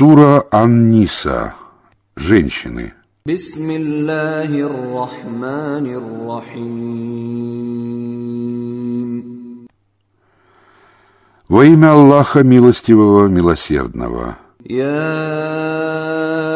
Сура Анниса. Женщины. Во имя Аллаха Милостивого, Милосердного. Я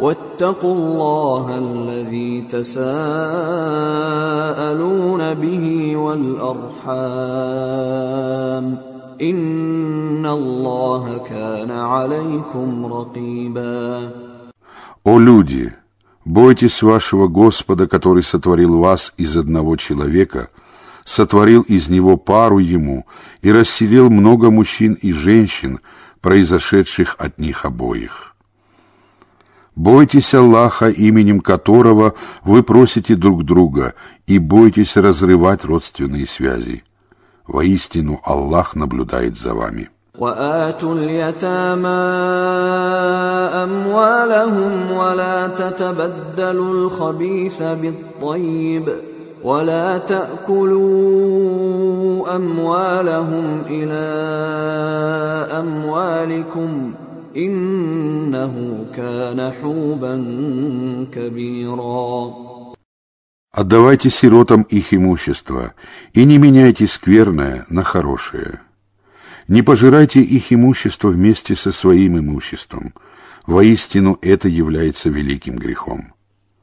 واتقوا الله الذي تساءلون به والارحام ان الله كان عليكم رقيبا О люди, бойтесь вашего Господа, который сотворил вас из одного человека, сотворил из него пару ему и расселил много мужчин и женщин, произошедших от них обоих. Бойтесь Аллаха, именем которого вы просите друг друга, и бойтесь разрывать родственные связи. Воистину Аллах наблюдает за вами. وآتوا اليتامى أموالهم ولا تتبدلوا الخبيث بالطيب ولا تأكلوا أموالهم إلى أموالكم Иннаху кана хубан кабира. Отдавайте сиротам их имущество, и не меняйте скверное на хорошее. Не пожирайте их имущество вместе со своим имуществом. Воистину это является великим грехом.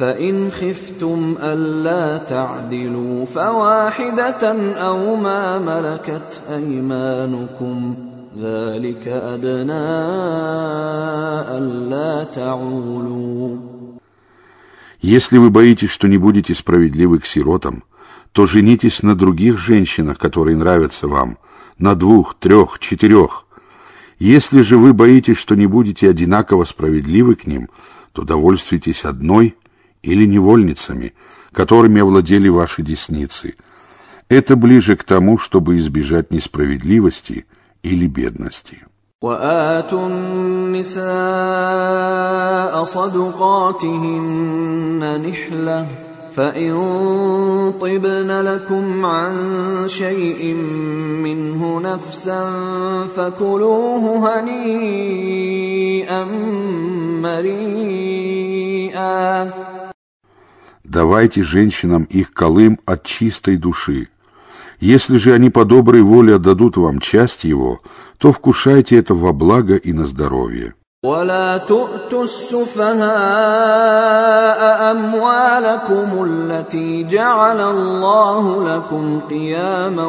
فإن خفتم ألا تعدلوا فواحدة أو ما ملكت أيمانكم ذلك أدنى ألا تعولوا Если вы боитесь, что не будете справедливы к сиротам, то женитесь на других женщинах, которые нравятся вам, на двух, трех, четырех. Если же вы боитесь, что не будете одинаково справедливы к ним, то довольствуйтесь одной или невольницами, которыми овладели ваши десницы. Это ближе к тому, чтобы избежать несправедливости или бедности. وآتوا النساء صدقاتهن نحلة فإن طبن لكم عن شيء منه نفسا فكلوه هنيئا مريئا Давайте женщинам их колым от чистой души. Если же они по доброй воле отдадут вам часть его, то вкушайте это во благо и на здоровье. ولا تؤتوا السفهاء أموالكم التي جعل الله لكم قياما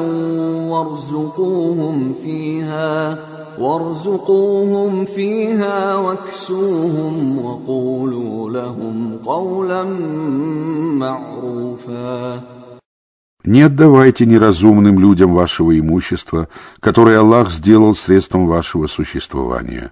وارزقوهم فيها وارزقوهم فيها واكسوهم وقولوا لهم قولا معروفا Не отдавайте неразумным людям вашего имущества, которое Аллах сделал средством вашего существования.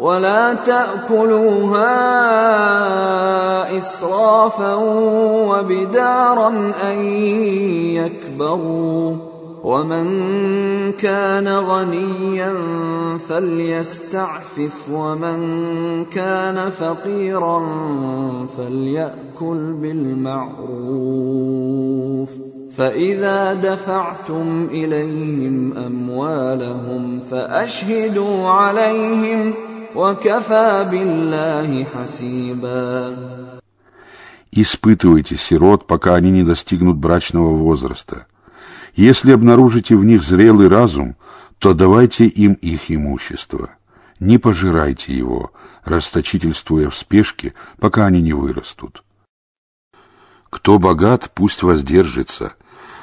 ولا تأكلوها إسرافا وبدارا أن يكبروا. ومن كان غنيا فليستعفف ومن كان فقيرا فليأكل بالمعروف. فإذا دفعتم إليهم أموالهم فأشهدوا عليهم Испытывайте сирот, пока они не достигнут брачного возраста. Если обнаружите в них зрелый разум, то давайте им их имущество. Не пожирайте его, расточительствуя в спешке, пока они не вырастут. Кто богат, пусть воздержится,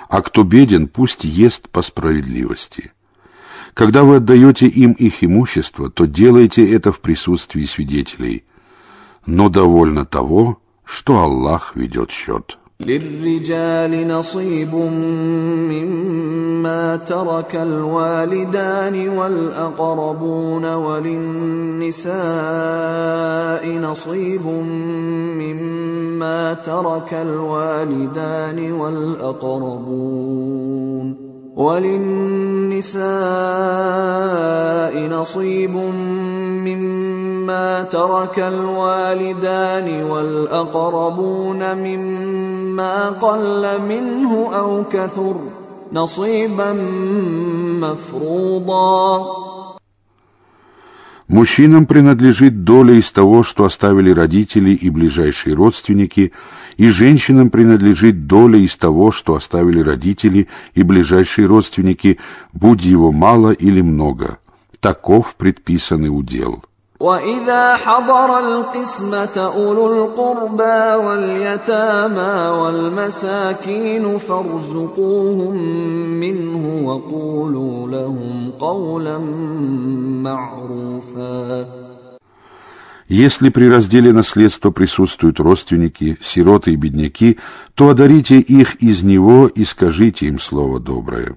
а кто беден, пусть ест по справедливости. Когда вы отдаете им их имущество, то делайте это в присутствии свидетелей. Но довольно того, что Аллах ведет счет. للرجال نصيب مما ترك الوالدان والأقربون وللنساء نصيب مما ترك الوالدان والأقربون وللنساء نصيب مما ترك الوالدان والأقربون مما قل منه أو كثر نصيبا مفروضا Мужчинам принадлежит доля из того, что оставили родители и ближайшие родственники, и женщинам принадлежит доля из того, что оставили родители и ближайшие родственники, будь его мало или много. Таков предписанный удел. وإذا حضر القسمة أولو القربى واليتامى والمساكين فارزقوهم منه وقولوا لهم قولا معروفا Если при разделе наследства присутствуют родственники, сироты и бедняки, то одарите их из него и скажите им слово доброе.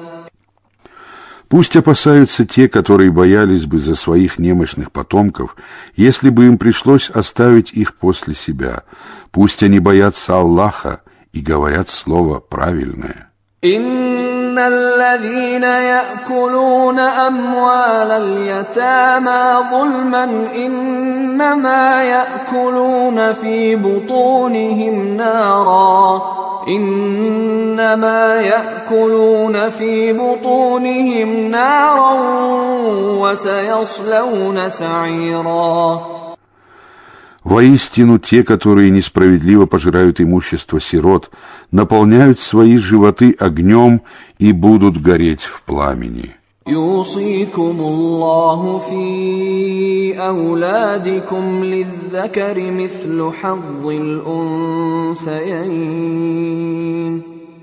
Пусть опасаются те, которые боялись бы за своих немощных потомков, если бы им пришлось оставить их после себя. Пусть они боятся Аллаха и говорят слово правильное. إن الذين يأكلون أموال اليتامى ظلما إنما يأكلون في بطونهم نارا إنما يأكلون في بطونهم نارا وسيصلون سعيرا Воистину, те, которые несправедливо пожирают имущество сирот, наполняют свои животы огнем и будут гореть в пламени. يوصيكم الله في أولادكم للذكر مثل حظ الأنثيين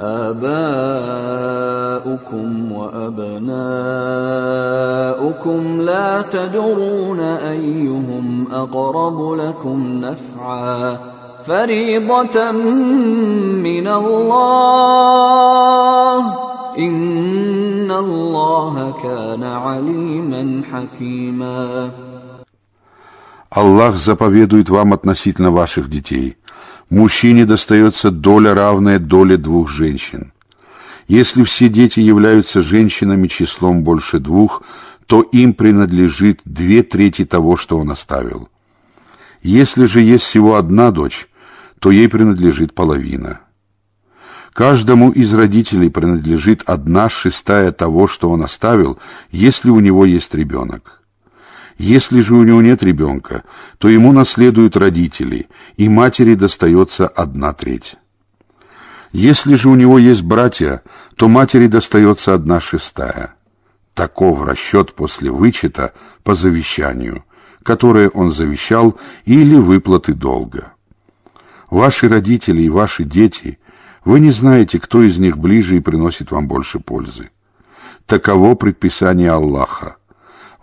آباؤكم وأبناؤكم لا تدرون أيهم أقرب لكم نفعا فريضة من الله إن الله كان عليما حكيما Аллах заповедует вам относительно ваших детей. Мужчине достается доля, равная доле двух женщин. Если все дети являются женщинами числом больше двух, то им принадлежит две трети того, что он оставил. Если же есть всего одна дочь, то ей принадлежит половина. Каждому из родителей принадлежит одна шестая того, что он оставил, если у него есть ребенок. Если же у него нет ребенка, то ему наследуют родители, и матери достается одна треть. Если же у него есть братья, то матери достается одна шестая. Таков расчет после вычета по завещанию, которое он завещал, или выплаты долга. Ваши родители и ваши дети – вы не знаете, кто из них ближе и приносит вам больше пользы. Таково предписание Аллаха.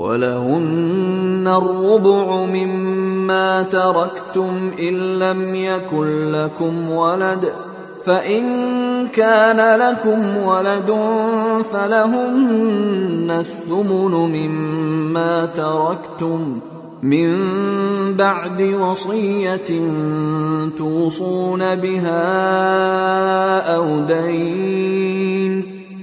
ولهن الربع مما تركتم إن لم يكن لكم ولد فإن كان لكم ولد فلهن الثمن مما تركتم ۖ. من بعد وصية توصون بها أو دين.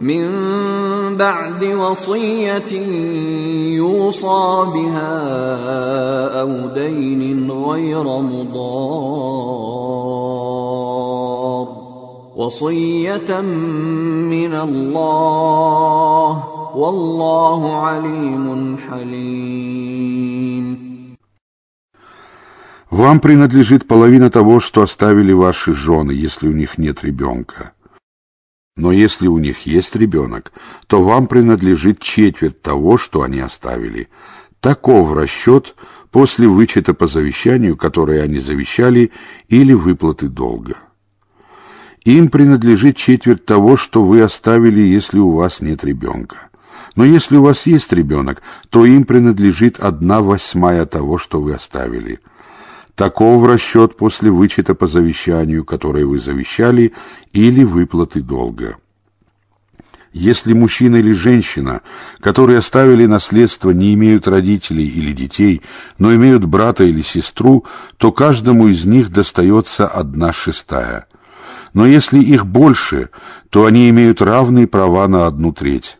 من بعد وصية يوصى بها أو دين غير مضار وصية من الله والله عليم حليم Вам принадлежит половина того, что оставили ваши жены, если у них нет ребенка. Но если у них есть ребенок, то вам принадлежит четверть того, что они оставили. Таков расчет после вычета по завещанию, которое они завещали, или выплаты долга. Им принадлежит четверть того, что вы оставили, если у вас нет ребенка. Но если у вас есть ребенок, то им принадлежит одна восьмая того, что вы оставили – Таков расчет после вычета по завещанию, которое вы завещали, или выплаты долга. Если мужчина или женщина, которые оставили наследство, не имеют родителей или детей, но имеют брата или сестру, то каждому из них достается одна шестая. Но если их больше, то они имеют равные права на одну треть.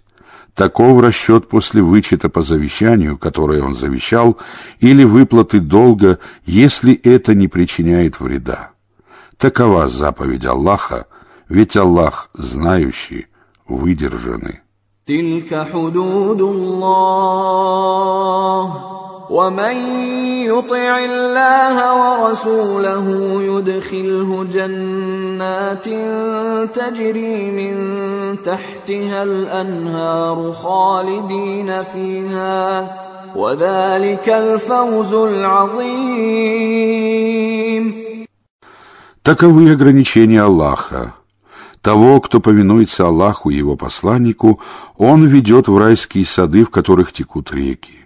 Таков расчет после вычета по завещанию, которое он завещал, или выплаты долга, если это не причиняет вреда. Такова заповедь Аллаха, ведь Аллах знающий, выдержанный. تلك حدود الله ومن يطع الله ورسوله يدخله جنات تجري من تحتها الانهار خالدين فيها وذلك الفوز العظيم Таковы ограничения Аллаха. Того, кто повинуется Аллаху и его посланнику, он ведет в райские сады, в которых текут реки.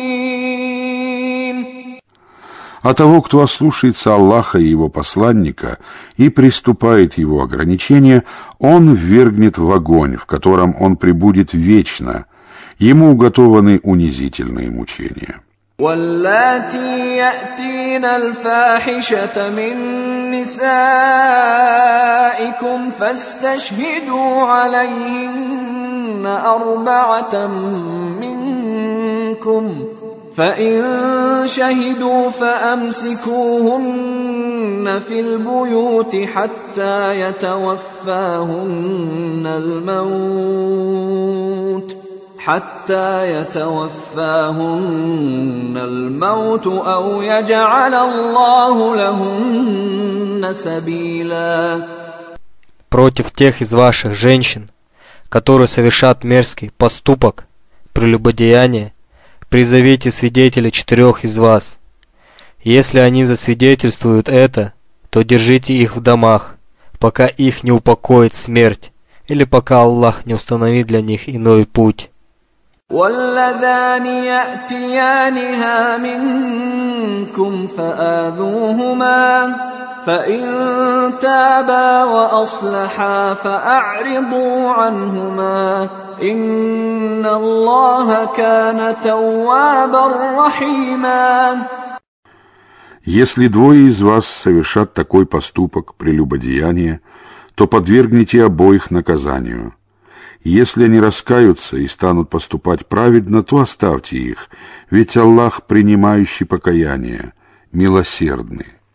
а того, кто ослушается Аллаха и его посланника и приступает его ограничения, он ввергнет в огонь, в котором он пребудет вечно. Ему уготованы унизительные мучения. واللاتي يأتين الفاحشة من نسائكم فاستشهدوا عليهن أربعة منكم ۖ فإن شهدوا فأمسكوهن في البيوت حتى يتوفاهن الموت حتى يتوفاهن الموت أو يجعل الله لهن سبيلا против тех из ваших женщин, которые совершат мерзкий поступок, прелюбодеяние, призовите свидетелей четырех из вас. Если они засвидетельствуют это, то держите их в домах, пока их не упокоит смерть, или пока Аллах не установит для них иной путь. واللذان يأتيانها منكم فآذوهما فإن تابا وأصلحا فأعرضوا عنهما إن الله كان توابا رحيما Если двое из вас совершат такой поступок прелюбодеяния, то подвергните обоих наказанию – если они раскаются и станут поступать праведно, то оставьте их, ведь Аллах, принимающий покаяние, милосердный.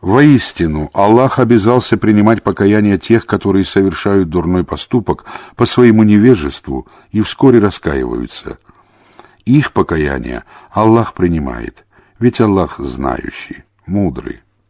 Воистину, Аллах обязался принимать покаяние тех, которые совершают дурной поступок по своему невежеству и вскоре раскаиваются. Их покаяние Аллах принимает, ведь Аллах знающий мудрый.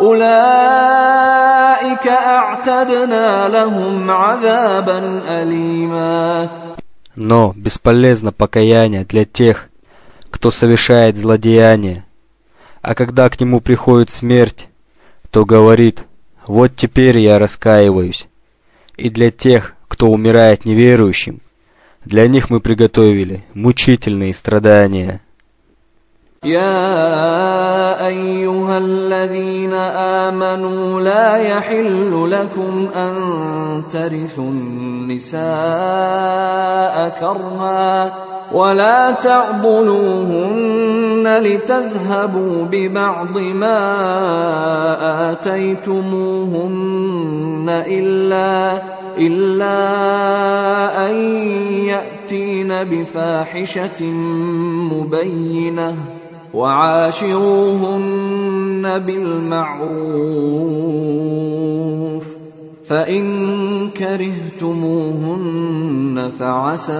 أولئك أعتدنا لهم عذابا أليما Но бесполезно покаяние для тех, кто совершает злодеяние. А когда к нему приходит смерть, то говорит, вот теперь я раскаиваюсь. И для тех, кто умирает неверующим, для них мы приготовили мучительные страдания. يا أيها الذين آمنوا لا يحل لكم أن ترثوا النساء كرها ولا تعضلوهن لتذهبوا ببعض ما آتيتموهن إلا إلا أن يأتين بفاحشة مبينة. وعاشروهن بالمعروف فإن كرهتموهن فعسى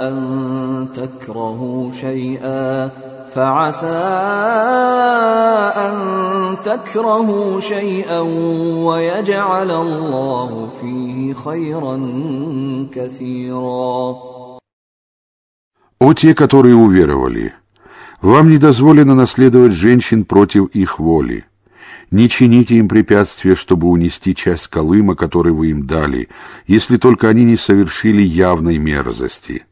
أن تكرهوا شيئا فعسى أن تكرهوا شيئا ويجعل الله فيه خيرا كثيرا О те, которые уверовали, вам не дозволено наследовать женщин против их воли. Не чините им препятствия, чтобы унести часть колыма, который вы им дали, если только они не совершили явной мерзости.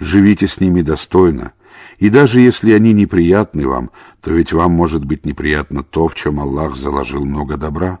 Живите с ними достойно, и даже если они неприятны вам, то ведь вам может быть неприятно то, в чем Аллах заложил много добра.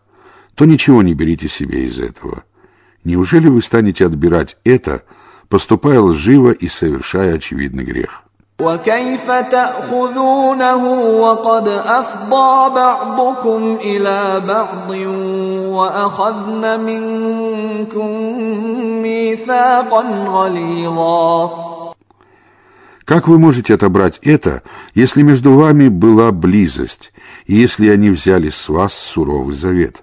то ничего не берите себе из этого. Неужели вы станете отбирать это, поступая лживо и совершая очевидный грех? وكيف تأخذونه وقد أفضى بعضكم إلى بعض وأخذن منكم ميثاقا غليظا Как вы можете отобрать это, если между вами была близость, и если они взяли с вас суровый завет?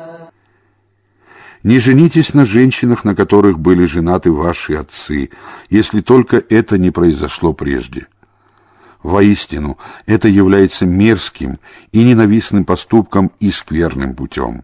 Не женитесь на женщинах, на которых были женаты ваши отцы, если только это не произошло прежде. Воистину, это является мерзким и ненавистным поступком и скверным путем.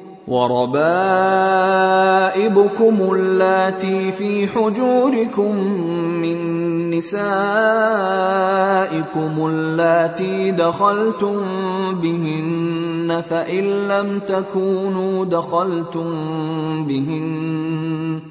وربائبكم اللاتي في حجوركم من نسائكم اللاتي دخلتم بهن فإن لم تكونوا دخلتم بهن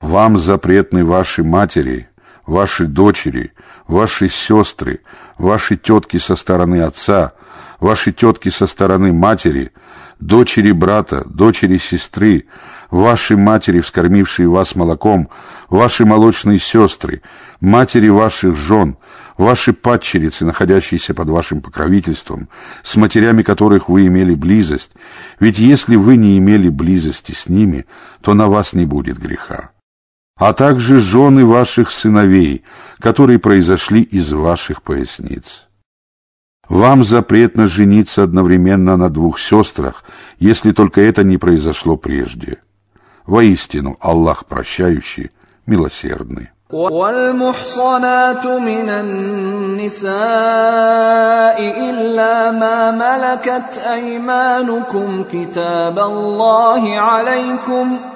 Вам запретны ваши матери, ваши дочери, ваши сестры, ваши тетки со стороны отца, ваши тетки со стороны матери, дочери брата, дочери сестры, ваши матери, вскормившие вас молоком, ваши молочные сестры, матери ваших жен, ваши падчерицы, находящиеся под вашим покровительством, с матерями которых вы имели близость, ведь если вы не имели близости с ними, то на вас не будет греха а также жены ваших сыновей, которые произошли из ваших поясниц. Вам запретно жениться одновременно на двух сестрах, если только это не произошло прежде. Воистину, Аллах прощающий, милосердный. والمحصنات من النساء إلا ما ملكت أيمانكم كتاب الله عليكم ۖ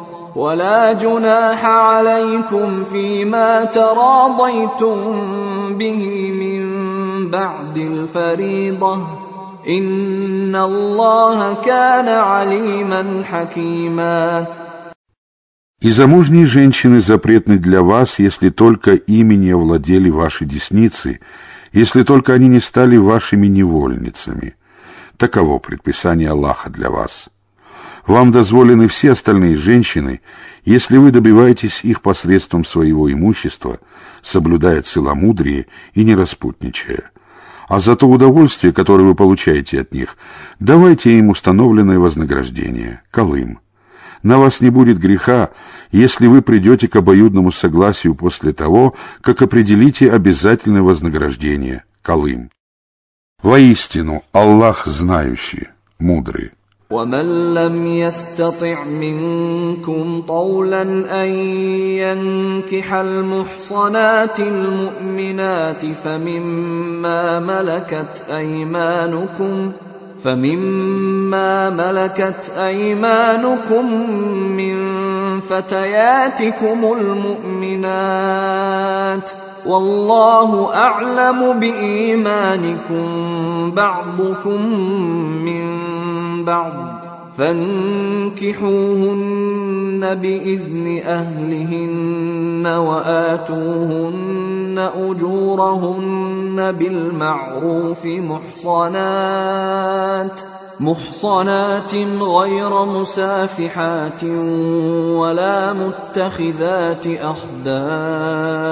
ولا جناح عليكم فيما تراضيتم به من بعد الفريضة إن الله كان عليما حكيما И замужние женщины запретны для вас, если только ими не овладели ваши десницы, если только они не стали вашими невольницами. Таково предписание Аллаха для вас. Вам дозволены все остальные женщины, если вы добиваетесь их посредством своего имущества, соблюдая целомудрие и не распутничая. А за то удовольствие, которое вы получаете от них, давайте им установленное вознаграждение, колым. На вас не будет греха, если вы придете к обоюдному согласию после того, как определите обязательное вознаграждение, колым. Воистину, Аллах знающий, мудрый. ومن لم يستطع منكم طولا ان ينكح المحصنات المؤمنات فمما ملكت ايمانكم فمما ملكت ايمانكم من فتياتكم المؤمنات والله أعلم بإيمانكم بعضكم من بعض فانكحوهن بإذن أهلهن وآتوهن أجورهن بالمعروف محصنات محصنات غير مسافحات ولا متخذات أخدان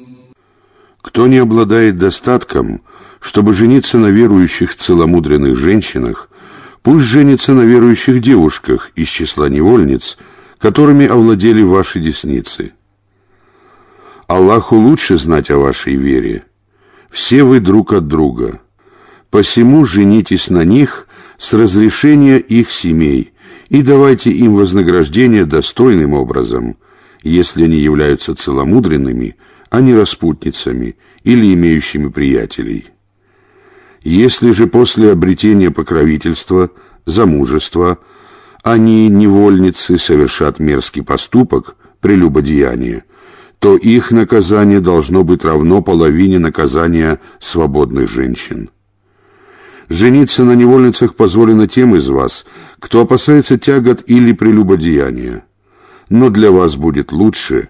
Кто не обладает достатком, чтобы жениться на верующих целомудренных женщинах, пусть женится на верующих девушках из числа невольниц, которыми овладели ваши десницы. Аллаху лучше знать о вашей вере. Все вы друг от друга. Посему женитесь на них с разрешения их семей и давайте им вознаграждение достойным образом, если они являются целомудренными – а не распутницами или имеющими приятелей. Если же после обретения покровительства, замужества, они, невольницы, совершат мерзкий поступок, прелюбодеяние, то их наказание должно быть равно половине наказания свободных женщин. Жениться на невольницах позволено тем из вас, кто опасается тягот или прелюбодеяния но для вас будет лучше,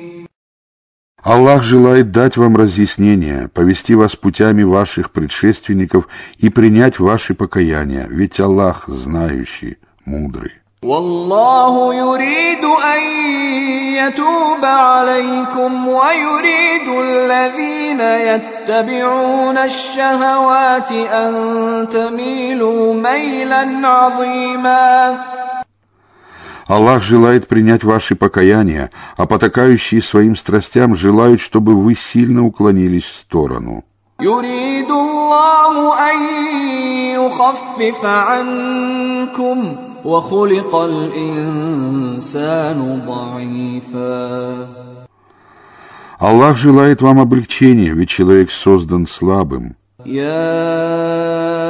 Аллах желает дать вам разъяснение, повести вас путями ваших предшественников и принять ваши покаяния, ведь Аллах знающий, мудрый. والله يريد أن يتوب عليكم ويريد الذين يتبعون الشهوات أن تميلوا ميلا عظيما Аллах желает принять ваши покаяния, а потакающие своим страстям желают, чтобы вы сильно уклонились в сторону. يريد الله أن يخفف عنكم وخلق الإنسان ضعيفا Аллах желает вам облегчения, ведь человек создан слабым. يا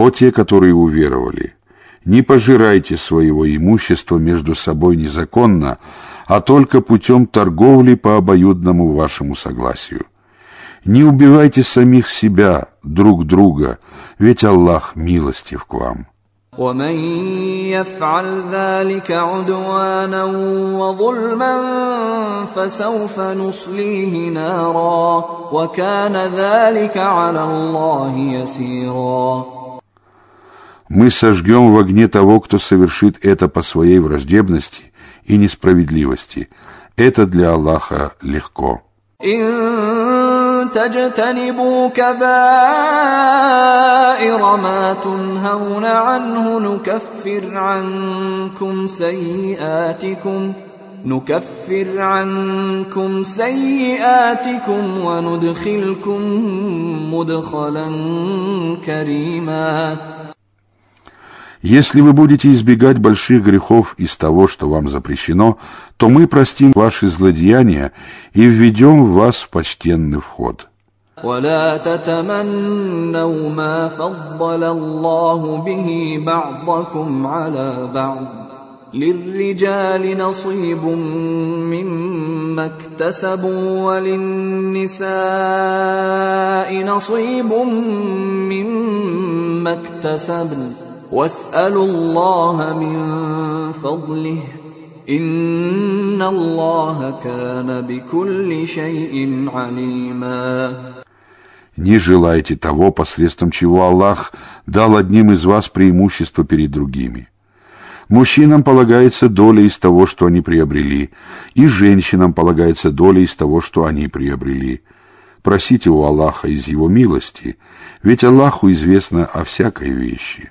О те, которые уверовали, не пожирайте своего имущества между собой незаконно, а только путем торговли по обоюдному вашему согласию. Не убивайте самих себя, друг друга, ведь Аллах милостив к вам. ومن يفعل ذلك عدوانا وظلما فسوف نصليه نارا وكان ذلك على الله يسيرا Мы сожгем в огне того, кто совершит это по своей враждебности и несправедливости. Это для Аллаха легко. تجتنبوا كبائر ما تنهون عنه نكفر عنكم سيئاتكم نكفر عنكم سيئاتكم وندخلكم مدخلا كريما Если вы будете избегать больших грехов из того, что вам запрещено, то мы простим ваши злодеяния и введем вас в почтенный вход. ولا تتمنوا ما فضل الله به بعضكم على بعض للرجال نصيب مما اكتسبوا وللنساء نصيب مما اكتسبن واسالوا الله من فضله ان الله كان بكل شيء عليما Не желайте того, посредством чего Аллах дал одним из вас преимущество перед другими. Мужчинам полагается доля из того, что они приобрели, и женщинам полагается доля из того, что они приобрели. Просите у Аллаха из Его милости, ведь Аллаху известно о всякой вещи.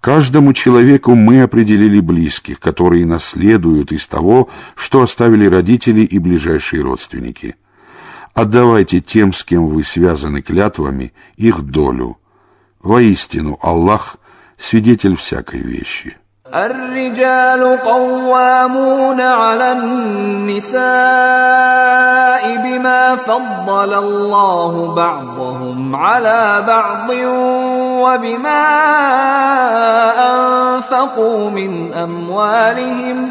Каждому человеку мы определили близких, которые наследуют из того, что оставили родители и ближайшие родственники. Отдавайте тем, с кем вы связаны клятвами, их долю. Воистину, Аллах – свидетель всякой вещи. الرجال قوامون على النساء بما فضل الله بعضهم على بعض وبما أنفقوا من أموالهم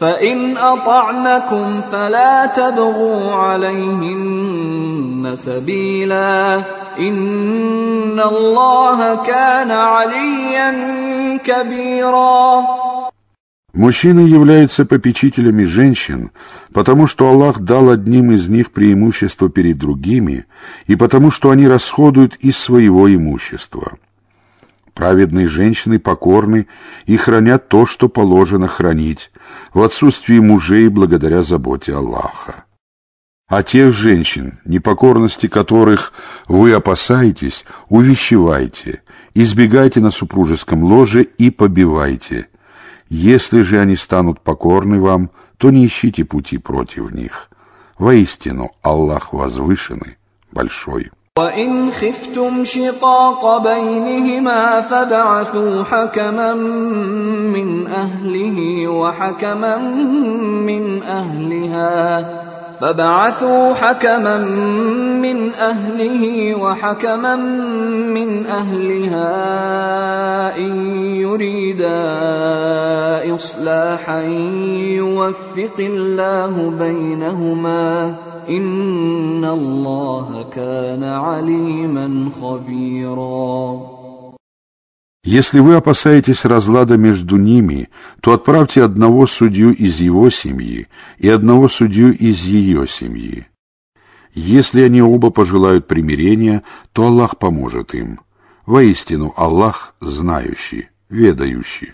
فإن أطعنكم فلا تبغوا عليهن سبيلا إن الله كان عليا كبيرا Мужчины являются попечителями женщин, потому что Аллах дал одним из них преимущество перед другими, и потому что они расходуют из своего имущества. Праведные женщины покорны и хранят то, что положено хранить, в отсутствии мужей благодаря заботе Аллаха. А тех женщин, непокорности которых вы опасаетесь, увещевайте, избегайте на супружеском ложе и побивайте – если же они станут покорны вам, то не ищите пути против них. Воистину, Аллах возвышенный, большой. وإن خفتم شقاق بينهما فبعثوا حكما من أهله وحكما من أهلها فبعثوا حكما من اهله وحكما من اهلها ان يريدا اصلاحا يوفق الله بينهما Инна Аллаха кана алиман хабира. Если вы опасаетесь разлада между ними, то отправьте одного судью из его семьи и одного судью из ее семьи. Если они оба пожелают примирения, то Аллах поможет им. Воистину, Аллах знающий, ведающий.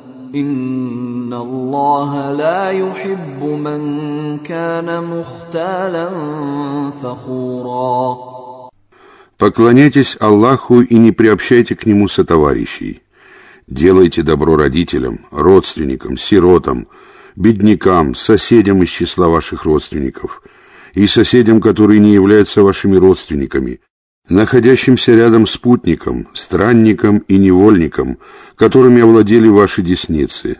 Инна Аллаха ла юхиббу ман кана мухталан фахура. Поклоняйтесь Аллаху и не приобщайте к Нему сотоварищей. Делайте добро родителям, родственникам, сиротам, беднякам, соседям из числа ваших родственников и соседям, которые не являются вашими родственниками, находящимся рядом спутником, странником и невольником, которыми овладели ваши десницы.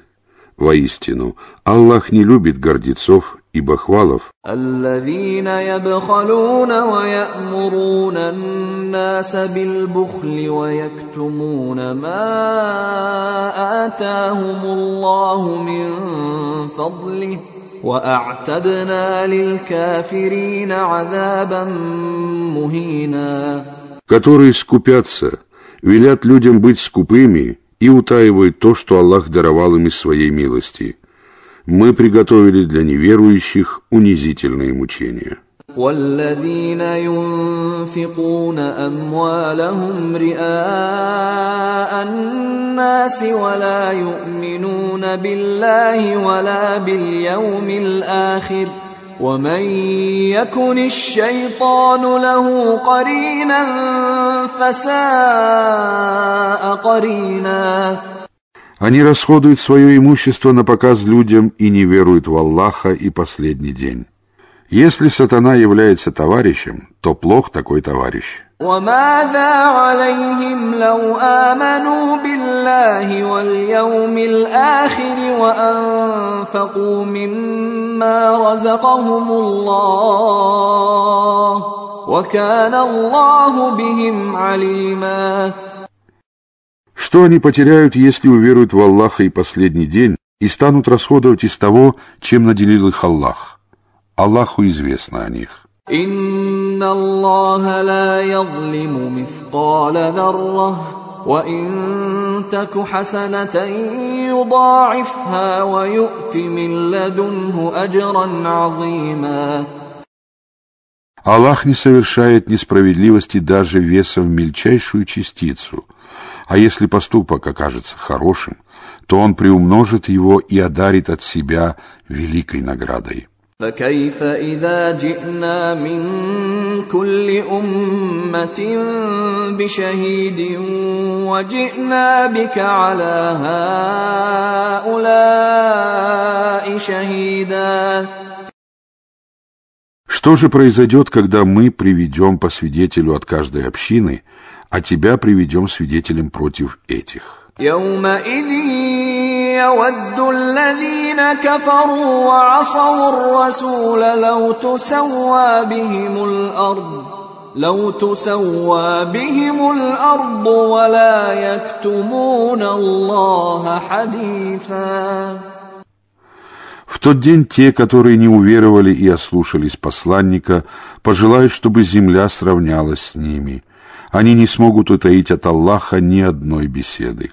Воистину, Аллах не любит гордецов и бахвалов. الذين يبخلون ويأمرون الناس بالبخل ويكتمون ما آتاهم الله من فضله وأعتدنا للكافرين عذابا مهينا которые скупятся, велят людям быть скупыми и утаивают то, что Аллах даровал им из своей милости. Мы приготовили для неверующих унизительные мучения. والذين ينفقون اموالهم رئاء الناس ولا يؤمنون بالله ولا باليوم الاخر ومن يكن الشيطان له قرينا فساء قرينا Они расходуют свое имущество на показ людям и не веруют в Аллаха и последний день. Если сатана является товарищем, то плох такой товарищ. وماذا عليهم لو آمنوا بالله واليوم الآخر وأنفقوا مما رزقهم الله وكان الله بهم عليما Что они потеряют, если уверуют в Аллаха и последний день и станут расходовать из того, чем наделил их Аллах? Аллаху известно о них. إن الله لا يظلم مثقال ذرة وإن تك حسنة يضاعفها ويؤت من لدنه أجرا عظيما Аллах не совершает несправедливости даже веса в мельчайшую частицу, а если поступок окажется хорошим, то он приумножит его и одарит от себя великой наградой. فكيف إذا جئنا من كل أمة بشهيد وجئنا بك على هؤلاء شهيدا Что же произойдет, когда мы приведем по свидетелю от каждой общины, а тебя приведем свидетелем против этих? يومئذ يود الذين كفروا وعصوا الرسول لو تسوى بهم الأرض لو تسوى بهم الأرض ولا يكتمون الله حديثا В тот день те, которые не уверовали и ослушались посланника, пожелают, чтобы земля сравнялась с ними. Они не смогут утаить от Аллаха ни одной беседы.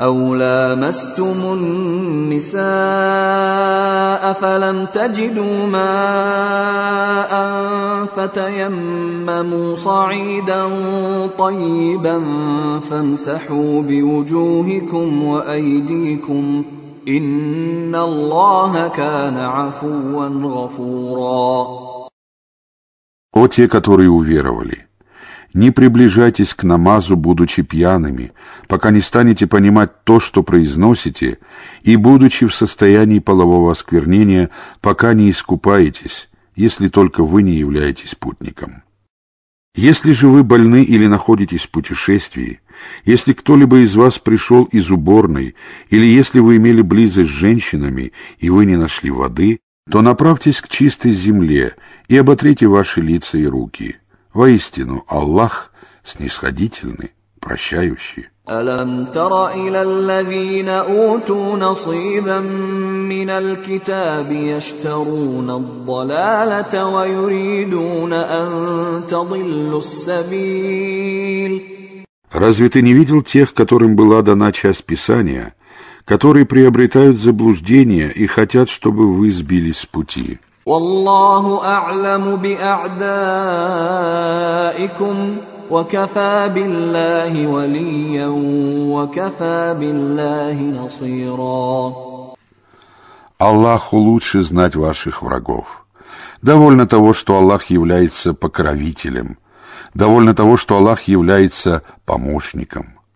أو لامستم النساء فلم تجدوا ماء فتيمموا صعيدا طيبا فامسحوا بوجوهكم وأيديكم إن الله كان عفوا غفورا О те, которые уверовали! Не приближайтесь к намазу, будучи пьяными, пока не станете понимать то, что произносите, и будучи в состоянии полового осквернения, пока не искупаетесь, если только вы не являетесь путником. Если же вы больны или находитесь в путешествии, если кто-либо из вас пришел из уборной, или если вы имели близость с женщинами, и вы не нашли воды, то направьтесь к чистой земле и оботрите ваши лица и руки – Воистину, Аллах снисходительный, прощающий. ألم تر إلى الذين أوتوا نصيبا من الكتاب يشترون الضلالة ويريدون أن تضلوا السبيل Разве ты не видел тех, которым была дана часть Писания, которые приобретают заблуждение и хотят, чтобы вы сбились с пути? والله أعلم بأعدائكم وكفى بالله وليا وكفى بالله نصيرا Аллаху лучше знать ваших врагов. Довольно того, что Аллах является покровителем. Довольно того, что Аллах является помощником.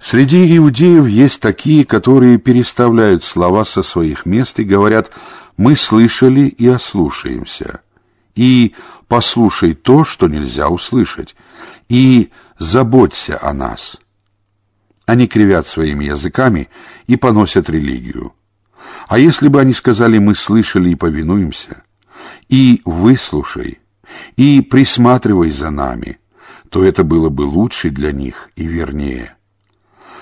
Среди иудеев есть такие, которые переставляют слова со своих мест и говорят «мы слышали и ослушаемся», и «послушай то, что нельзя услышать», и «заботься о нас». Они кривят своими языками и поносят религию. А если бы они сказали «мы слышали и повинуемся», и «выслушай», и «присматривай за нами», то это было бы лучше для них и вернее.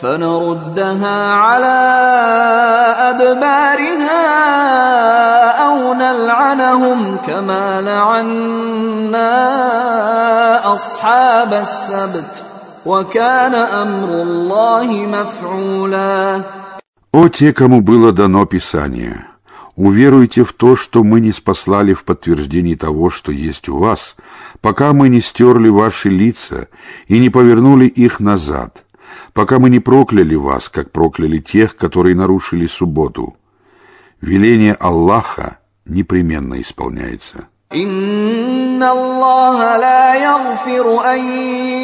فنردها على أدبارها أو نلعنهم كما لعنا أصحاب السبت وكان أمر الله مفعولا О те, кому было дано Писание, уверуйте в то, что мы не спаслали в подтверждении того, что есть у вас, пока мы не стерли ваши лица и не повернули их назад – пока мы не прокляли вас, как прокляли тех, которые нарушили субботу. Веление Аллаха непременно исполняется. إن الله لا يغفر أن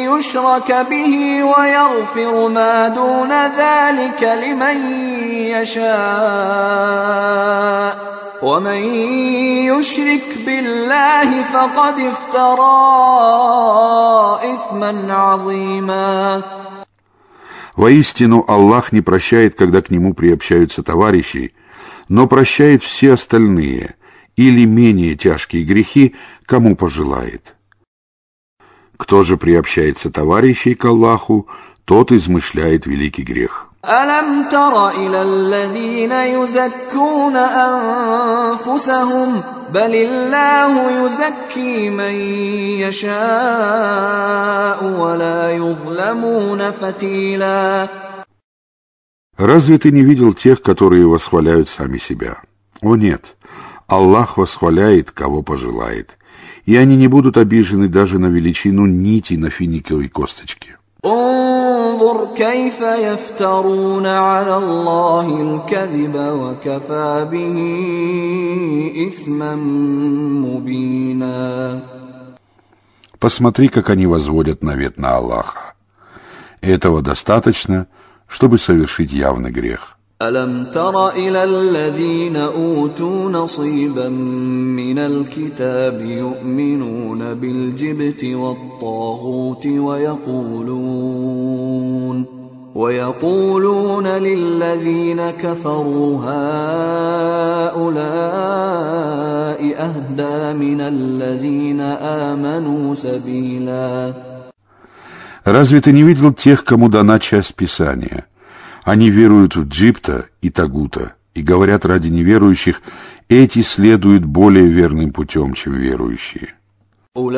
يشرك به ويغفر ما دون ذلك لمن يشاء ومن يشرك بالله فقد افترى إثما عظيما Воистину, Аллах не прощает, когда к нему приобщаются товарищи, но прощает все остальные или менее тяжкие грехи, кому пожелает. Кто же приобщается товарищей к Аллаху, тот измышляет великий грех. ألم تر إلى الذين يزكون أنفسهم بل الله يزكي من يشاء ولا يظلمون فتيلا Разве ты не видел тех, которые восхваляют сами себя? О нет, Аллах восхваляет, кого пожелает, и они не будут обижены даже на величину нити на финиковой косточке. انظر كيف يفترون على الله الكذب وكفى به إثما مبينا Посмотри, как они возводят навет на Аллаха. Этого достаточно, чтобы совершить явный грех. ألم تر إلى الذين أوتوا نصيبا من الكتاب يؤمنون بالجبت والطاغوت ويقولون ويقولون للذين كفروا هؤلاء أهدى من الذين آمنوا سبيلا Разве ты не видел тех, кому дана часть Писания – Они веруют в Джипта и Тагута и говорят ради неверующих, эти следуют более верным путем, чем верующие. أولئك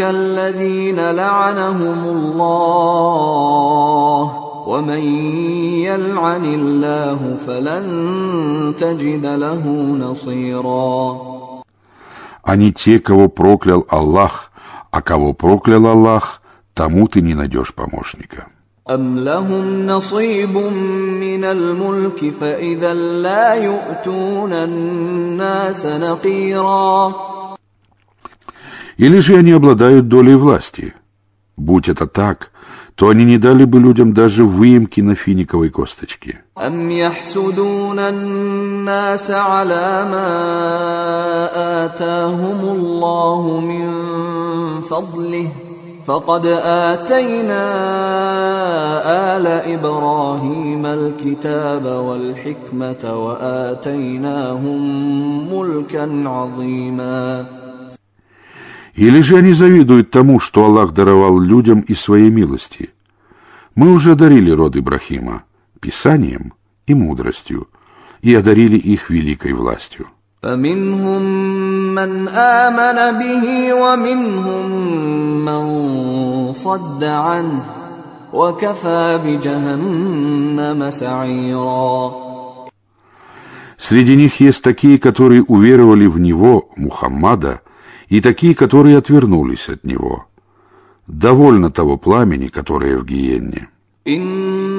الذين لعنهم الله ومن يلعن الله فلن تجد له نصيرا Они те, кого проклял Аллах, а кого проклял Аллах, тому ты не найдешь помощника. أم لهم نصيب من الملك فإذا لا يؤتون الناس نقيرا Или же они обладают долей власти. Будь это так, то они не дали бы людям даже выемки на финиковой косточке. أم يحسدون الناس على ما آتاهم الله من فضله فقد آتينا آل إبراهيم الكتاب والحكمة وآتيناهم ملكا عظيما Или же они завидуют тому, что Аллах даровал людям из своей милости. Мы уже одарили род Ибрахима писанием и мудростью, и одарили их великой властью. فمنهم من آمن به ومنهم من صد عنه وكفى بجهنم سعيرا Среди них есть такие, которые уверовали в него, Мухаммада, и такие, которые отвернулись от него. Довольно того пламени, которое в гиенне.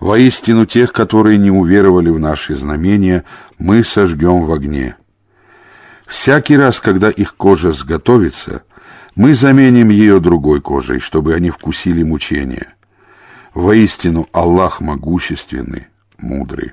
Воистину тех, которые не уверовали в наши знамения, мы сожгем в огне. Всякий раз, когда их кожа сготовится, мы заменим ее другой кожей, чтобы они вкусили мучения. Воистину Аллах могущественный, мудрый.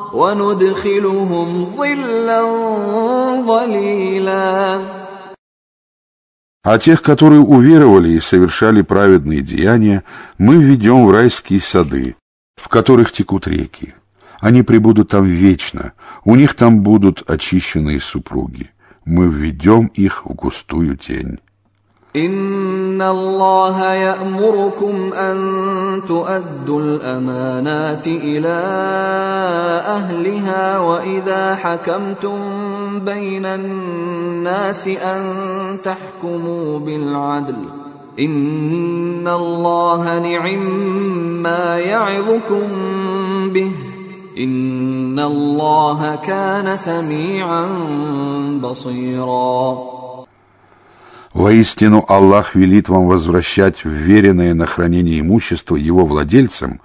وندخلهم ظلا ظليلا А тех, которые уверовали и совершали праведные деяния, мы введем в райские сады, в которых текут реки. Они пребудут там вечно, у них там будут очищенные супруги. Мы введем их в густую тень. إن الله يأمركم أن تؤدوا الأمانات إلى أهلها وإذا حكمتم بين الناس أن تحكموا بالعدل إن الله نعم ما يعظكم به إن الله كان سميعا بصيراً Воистину Аллах велит вам возвращать вверенное на хранение имущество его владельцам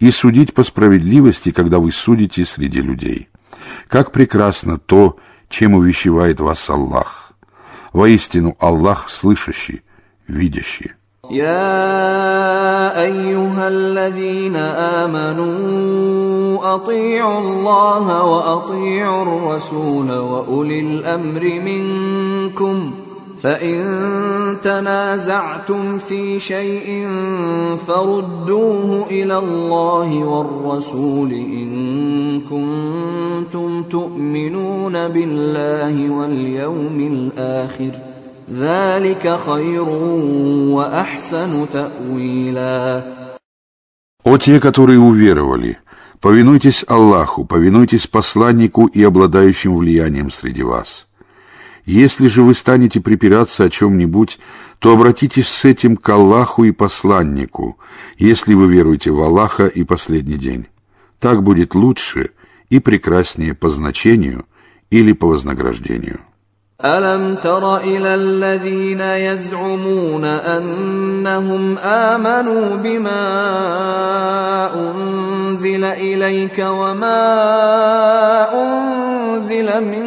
и судить по справедливости, когда вы судите среди людей. Как прекрасно то, чем увещевает вас Аллах. Воистину Аллах слышащий, видящий. يا ايها الذين امنوا اطيعوا الله واطيعوا الرسول واولي الامر منكم فان تنازعتم في شيء فردوه الى الله والرسول ان كنتم تؤمنون بالله واليوم الاخر ذلك خير واحسن تاويلا О те, которые уверовали, повинуйтесь Аллаху, повинуйтесь посланнику и обладающим влиянием среди вас. Если же вы станете припираться о чем-нибудь, то обратитесь с этим к Аллаху и посланнику, если вы веруете в Аллаха и последний день. Так будет лучше и прекраснее по значению или по вознаграждению. ألم تر إلى الذين يزعمون أنهم آمنوا بما أنزل إليك وما أنزل من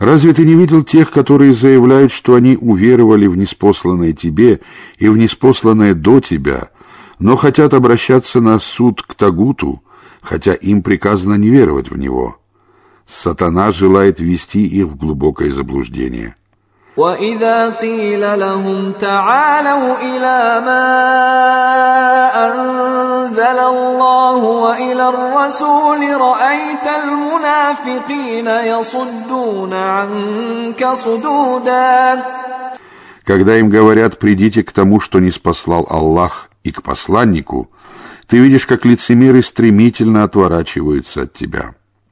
Разве ты не видел тех, которые заявляют, что они уверовали в неспосланное тебе и в неспосланное до тебя, но хотят обращаться на суд к Тагуту, хотя им приказано не веровать в него? Сатана желает ввести их в глубокое заблуждение. وإذا قيل لهم تعالوا إلى ما أنزل الله وإلى الرسول رأيت المنافقين يصدون عنك صدودا Когда им говорят «придите к тому, что не спаслал Аллах, и к посланнику», ты видишь, как лицемеры стремительно отворачиваются от тебя.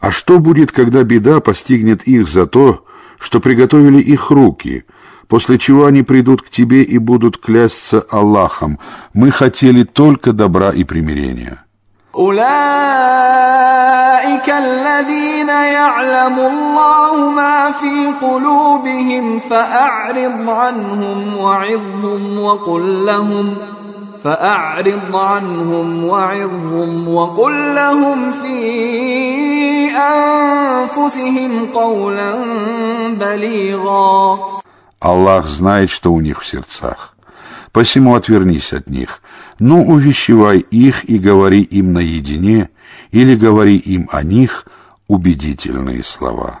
А что будет, когда беда постигнет их за то, что приготовили их руки, после чего они придут к тебе и будут клясться Аллахом? Мы хотели только добра и примирения. أولئك الذين يعلم الله ما في قلوبهم فأعرض عنهم وعظهم وقل لهم فأعرض عنهم وعظهم وقل لهم في أنفسهم قولا بليغا Аллах знает, что у них в сердцах. Посему отвернись от них. Ну, увещевай их и говори им наедине, или говори им о них убедительные слова.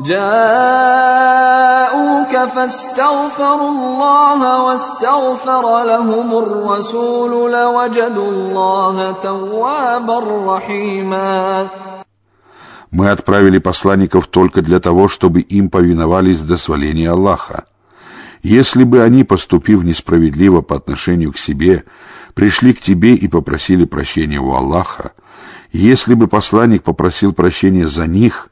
جاءوك فاستغفروا الله واستغفر لهم الرسول لوجدوا الله توابا رحيما Мы отправили посланников только для того, чтобы им повиновались до сваления Аллаха. Если бы они, поступив несправедливо по отношению к себе, пришли к тебе и попросили прощения у Аллаха, если бы посланник попросил прощения за них,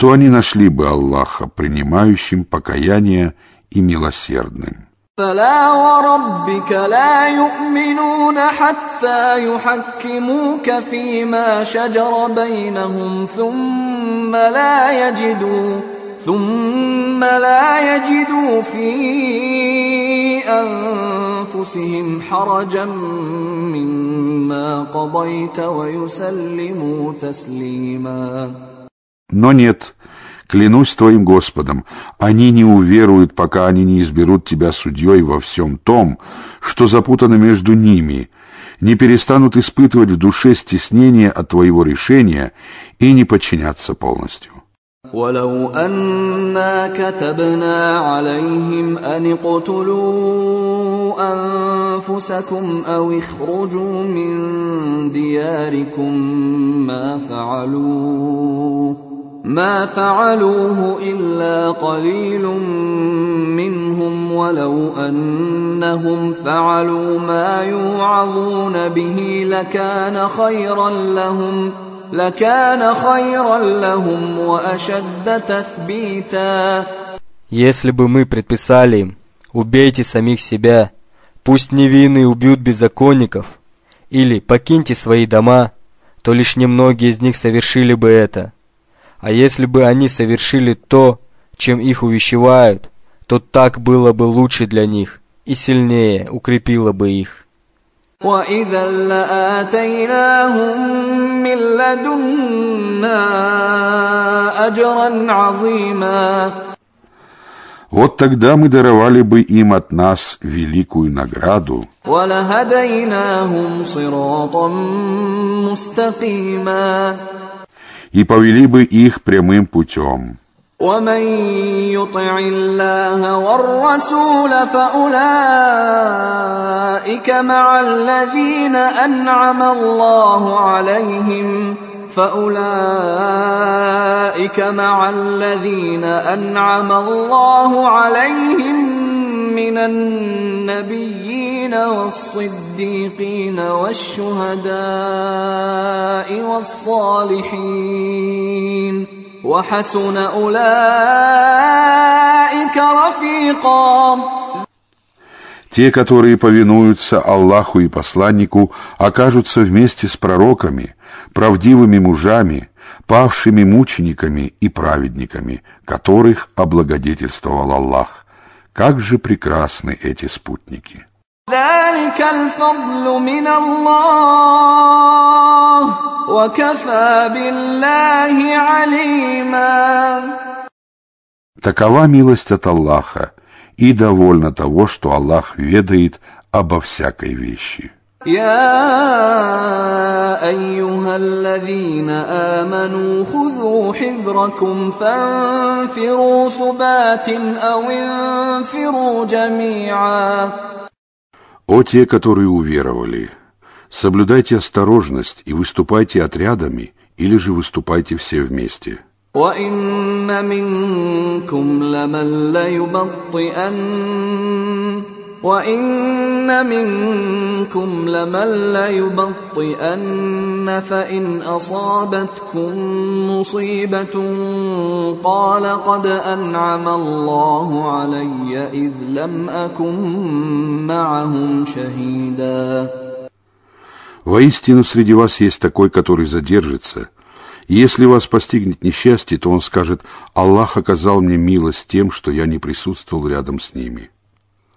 то они нашли бы Аллаха, принимающим покаяние и милосердным. فلا وربك لا يؤمنون حتى يحكموك فيما شجر بينهم ثم لا يجدوا ثم لا يجدوا في أنفسهم حرجا مما قضيت ويسلموا تسليما Но нет, клянусь твоим Господом, они не уверуют, пока они не изберут тебя судьей во всем том, что запутано между ними, не перестанут испытывать в душе стеснение от твоего решения и не подчиняться полностью. ولو أنا كتبنا عليهم أن اقتلوا أنفسكم أو اخرجوا من دياركم ما فعلوه ما فعلوه إلا قليل منهم ولو أنهم فعلوا ما يوعظون به لكان خيرا لهم ۖ لكان خيرا لهم وأشد تثبيتا Если бы мы предписали им убейте самих себя, пусть невинные убьют беззаконников, или покиньте свои дома, то лишь немногие из них совершили бы это. А если бы они совершили то, чем их увещевают, то так было бы лучше для них и сильнее укрепило бы их. وإذا لآتيناهم من لدنا أجرا عظيما Вот тогда мы даровали бы им от нас великую награду. И повели бы их прямым путем. ومن يطع الله والرسول فأولئك مع الذين أنعم الله عليهم فأولئك مع الذين أنعم الله عليهم من النبيين والصديقين والشهداء والصالحين وحسن أولئك رفيقا Те, которые повинуются Аллаху и посланнику, окажутся вместе с пророками, правдивыми мужами, павшими мучениками и праведниками, которых облагодетельствовал Аллах. как же прекрасны эти спутники! Такова милость от Аллаха, и довольно того, что Аллах ведает обо всякой вещи. يا ايها الذين امنوا خذوا حذركم فانفروا ثبات او انفروا جميعا О те, которые уверовали, соблюдайте осторожность и выступайте отрядами, или же выступайте все вместе. وَإِنَّ مِنكُمْ لَمَن لَّيُبَطِّئَنَّ وَإِنَّ مِنكُمْ لَمَن لَّيُبَطِّئَنَّ فَإِنْ أَصَابَتْكُم مُّصِيبَةٌ قَالَ قَدْ أَنْعَمَ اللَّهُ عَلَيَّ إِذْ لَمْ أَكُن مَّعَهُمْ شَهِيدًا Воистину среди вас есть такой, который задержится – если вас постигнет несчастье, то он скажет, Аллах оказал мне милость тем, что я не присутствовал рядом с ними.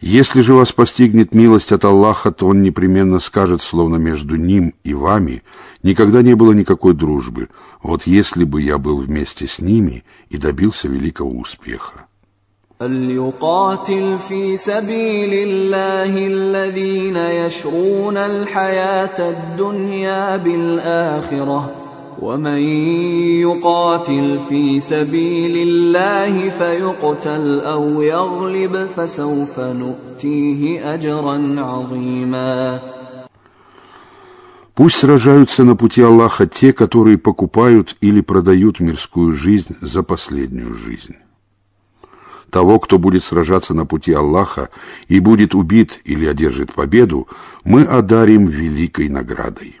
Если же вас постигнет милость от Аллаха, то Он непременно скажет, словно между Ним и вами никогда не было никакой дружбы. Вот если бы я был вместе с ними и добился великого успеха. فليقاتل في سبيل الله الذين يشرون الحياة الدنيا بالآخرة ومن يقاتل في سبيل الله فيقتل أو يغلب فسوف نؤتيه أجرا عظيما Пусть сражаются на пути Аллаха те, которые покупают или продают мирскую жизнь за последнюю жизнь. того, кто будет сражаться на пути Аллаха и будет убит или одержит победу, мы одарим великой наградой.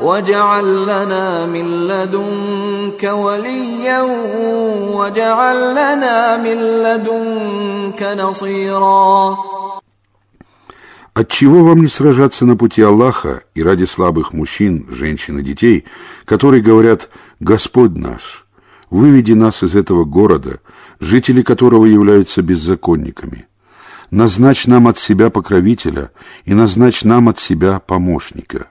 واجعل لنا من لدنك وليا واجعل لنا من لدنك نصيرا Отчего вам не сражаться на пути Аллаха и ради слабых мужчин, женщин и детей, которые говорят «Господь наш, выведи нас из этого города, жители которого являются беззаконниками. Назначь нам от себя покровителя и назначь нам от себя помощника.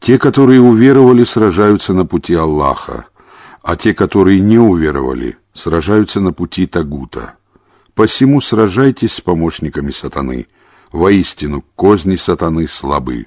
Те, которые уверовали, сражаются на пути Аллаха, а те, которые не уверовали, сражаются на пути Тагута. Посему сражайтесь с помощниками сатаны. Воистину, козни сатаны слабы.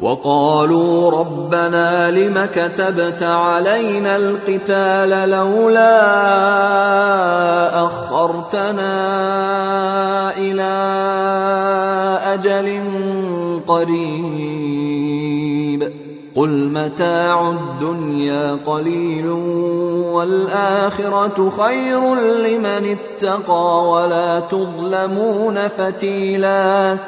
وقالوا ربنا لم كتبت علينا القتال لولا اخرتنا الى اجل قريب قل متاع الدنيا قليل والاخره خير لمن اتقى ولا تظلمون فتيلا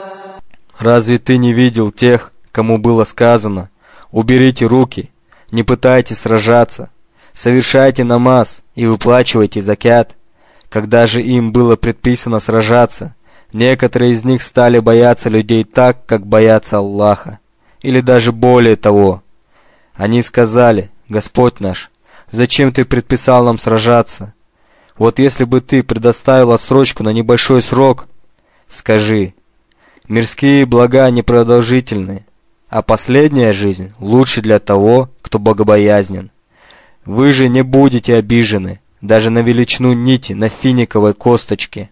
Разве ты не видел тех, кому было сказано «Уберите руки, не пытайтесь сражаться, совершайте намаз и выплачивайте закят». Когда же им было предписано сражаться, некоторые из них стали бояться людей так, как боятся Аллаха, или даже более того. Они сказали, «Господь наш, зачем Ты предписал нам сражаться? Вот если бы Ты предоставил отсрочку на небольшой срок, скажи, мирские блага непродолжительны, а последняя жизнь лучше для того, кто богобоязнен. Вы же не будете обижены даже на величину нити на финиковой косточке.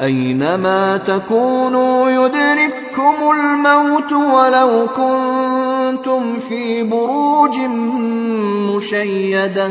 أينما تكونوا يدرككم الموت ولو كنتم في بروج مشيده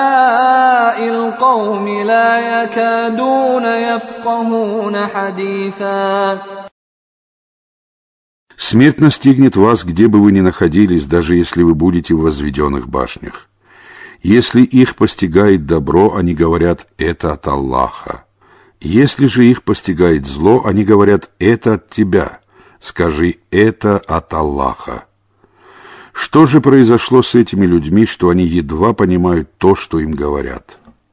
القوم لا يكادون يفقهون حديثا Смерть настигнет вас, где бы вы ни находились, даже если вы будете в возведенных башнях. Если их постигает добро, они говорят «это от Аллаха». Если же их постигает зло, они говорят «это от тебя». Скажи «это от Аллаха». Что же произошло с этими людьми, что они едва понимают то, что им говорят?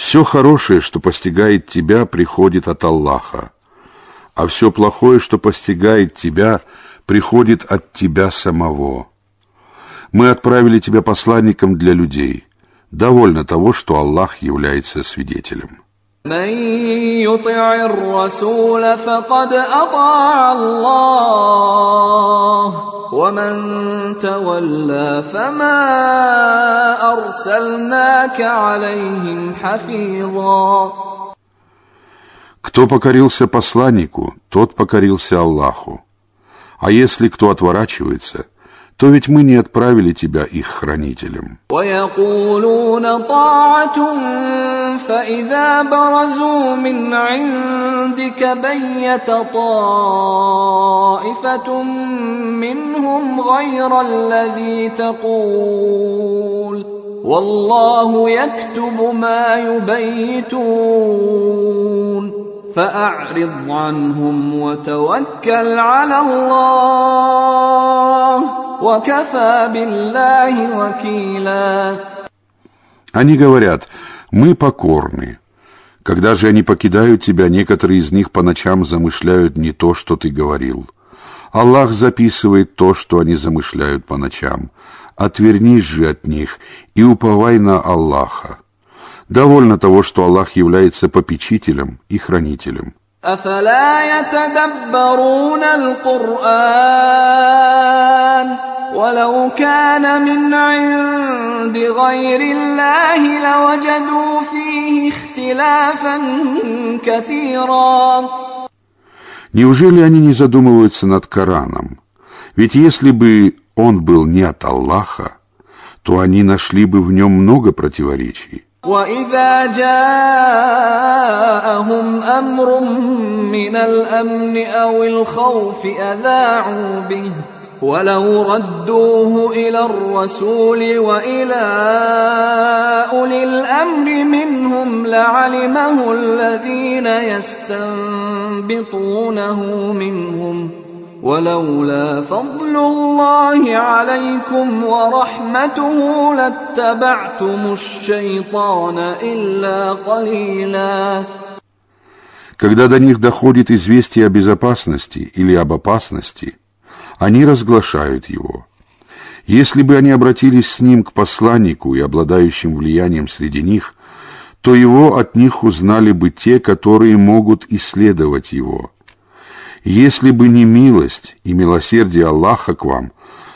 Все хорошее, что постигает тебя, приходит от Аллаха, а все плохое, что постигает тебя, приходит от тебя самого. Мы отправили тебя посланником для людей. Довольно того, что Аллах является свидетелем. من يطع الرسول فقد اطاع الله ومن تولى فما ارسلناك عليهم حفيظا Кто покорился посланнику, тот покорился Аллаху. А если кто отворачивается, то ведь мы не отправили тебя их хранителем. ويقولون طاعة فإذا برزوا من عندك بيت طائفة منهم غير الذي تقول والله يكتب ما يبيتون فأعرض عنهم وتوكل على الله وكفى بالله وكيلا Они говорят, мы покорны. Когда же они покидают тебя, некоторые из них по ночам замышляют не то, что ты говорил. Аллах записывает то, что они замышляют по ночам. Отвернись же от них и уповай на Аллаха. Довольно того, что Аллах является попечителем и хранителем. أفلا يتدبرون القرآن ولو كان من عند غير الله لوجدوا فيه اختلافا كثيرا Неужели они не задумываются над Кораном? Ведь если бы он был не от Аллаха, то они нашли бы в нем много противоречий. وإذا جاءهم أمر من الأمن أو الخوف أذاعوا به ولو ردوه إلى الرسول وإلى أولي الأمر منهم لعلمه الذين يستنبطونه منهم ۖ ولولا فضل الله عليكم ورحمته لاتبعتم الشيطان إلا قليلا Когда до них доходит известие о безопасности или об опасности, они разглашают его. Если бы они обратились с ним к посланнику и обладающим влиянием среди них, то его от них узнали бы те, которые могут исследовать его – если бы не милость и милосердие Аллаха к вам,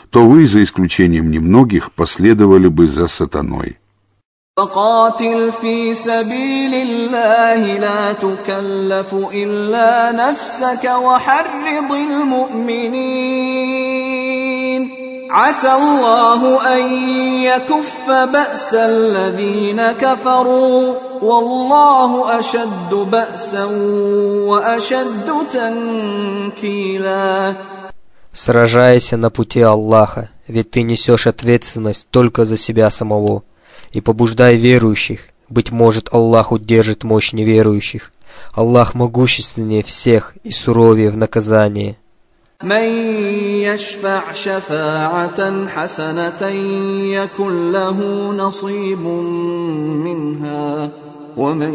то вы, за исключением немногих, последовали бы за сатаной. فقاتل في سبيل الله لا تكلف إلا نفسك وحرض المؤمنين عسى الله أن يكف بأس الذين كفروا والله أشد بأسا وأشد تنكيلا Сражайся на пути Аллаха, ведь ты несешь ответственность только за себя самого. И побуждай верующих, быть может Аллах удержит мощь неверующих. Аллах могущественнее всех и суровее в наказании. من يشفع شفاعة حسنة يكن له نصيب منها ومن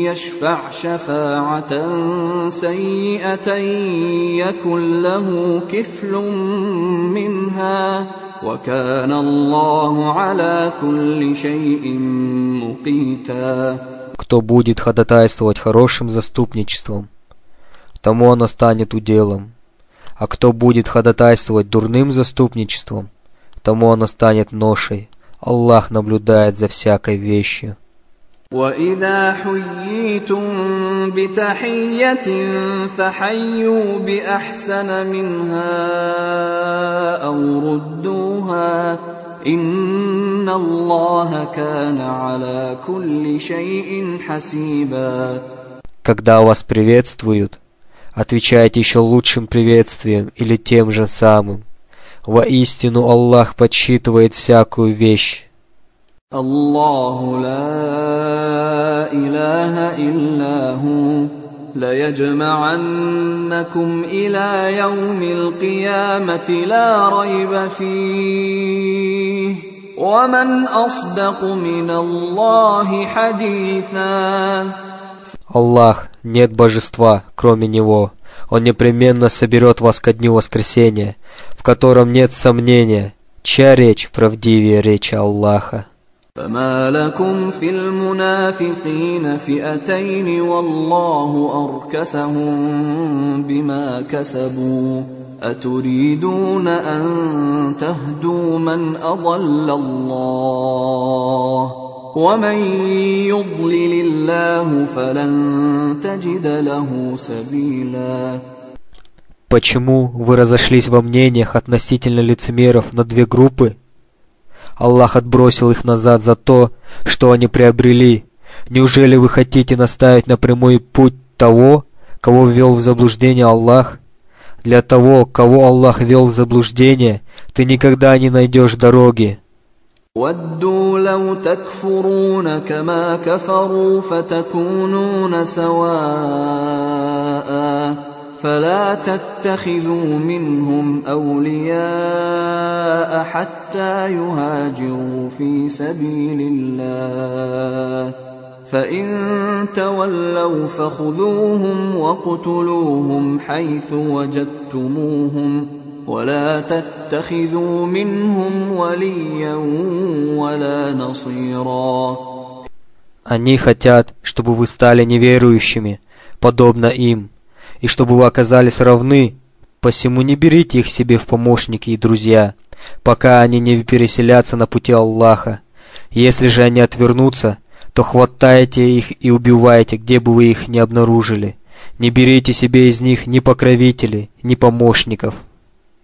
يشفع شفاعة سيئة يكن له كفل منها وكان الله على كل شيء مقيتا Кто будет ходатайствовать хорошим заступничеством, тому оно станет уделом. А кто будет ходатайствовать дурным заступничеством, тому оно станет ношей. Аллах наблюдает за всякой вещью. وإذا حييتم بتحية فحيوا بأحسن منها أو ردوها إن الله كان على كل شيء حسيبا Когда вас приветствуют, отвечайте еще лучшим приветствием или тем же самым. Воистину Аллах подсчитывает всякую вещь. الله لا إله إلا هو ليجمعنكم إلى يوم القيامة لا ريب فيه ومن أصدق من الله حديثا Аллах, нет божества, кроме Него. Он непременно соберет вас ко дню воскресения, в котором нет сомнения, чья речь правдивее речи Аллаха. فما لكم في المنافقين فئتين والله أركسهم بما كسبوا أتريدون أن تهدوا من أضل الله ومن يضلل الله فلن تجد له سبيلا Почему вы разошлись во мнениях относительно лицемеров на две группы? Аллах отбросил их назад за то, что они приобрели. Неужели вы хотите наставить на прямой путь того, кого ввел в заблуждение Аллах? Для того, кого Аллах вел в заблуждение, ты никогда не найдешь дороги. ودوا لو تكفرون كما كفروا فتكونون سواء فلا تتخذوا منهم اولياء حتى يهاجروا في سبيل الله فان تولوا فخذوهم وَاقْتُلُوهُمْ حيث وجدتموهم ولا تتخذوا منهم وليا ولا نصيرا Они хотят, чтобы вы стали неверующими, подобно им, и чтобы вы оказались равны, посему не берите их себе в помощники и друзья, пока они не переселятся на пути Аллаха. Если же они отвернутся, то хватайте их и убивайте, где бы вы их ни обнаружили. Не берите себе из них ни покровителей, ни помощников.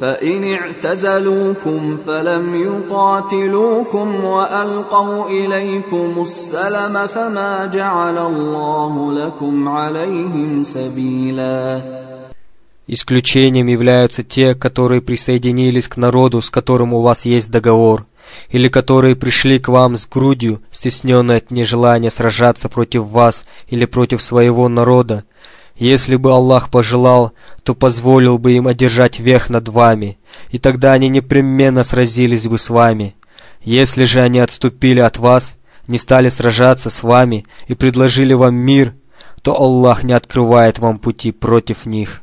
فإن اعتزلوكم فلم يقاتلوكم وألقوا إليكم السلم فما جعل الله لكم عليهم سبيلا Исключением являются те, которые присоединились к народу, с которым у вас есть договор, или которые пришли к вам с грудью, стесненной от нежелания сражаться против вас или против своего народа, если бы Аллах пожелал, то позволил бы им одержать верх над вами, и тогда они непременно сразились бы с вами. Если же они отступили от вас, не стали сражаться с вами и предложили вам мир, то Аллах не открывает вам пути против них.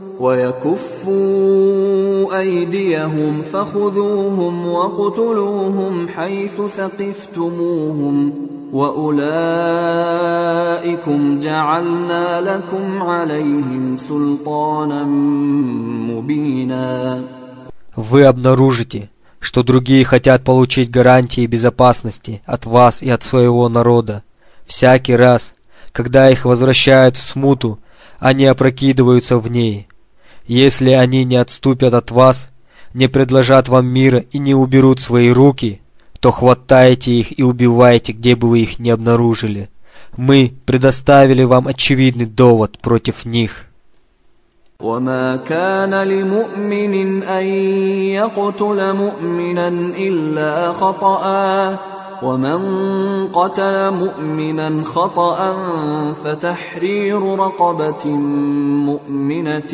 ويكفوا أيديهم فخذوهم وَاقْتُلُوهُمْ حيث ثقفتموهم وأولئكم جعلنا لكم عليهم سلطانا مبينا Вы обнаружите, что другие хотят получить гарантии безопасности от вас и от своего народа. Всякий раз, когда их возвращают в смуту, они опрокидываются в ней – – если они не отступят от вас, не предложат вам мира и не уберут свои руки, то хватайте их и убивайте, где бы вы их не обнаружили. Мы предоставили вам очевидный довод против них. وما كان لمؤمن أن يقتل مؤمنا إلا خطأ ومن قتل مؤمنا خطأ فتحرير رقبة مؤمنة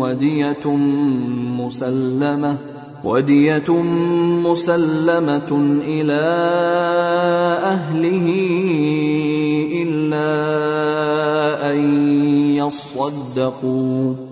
ودية مسلمة ودية مسلمة إلى أهله إلا أن يصدقوا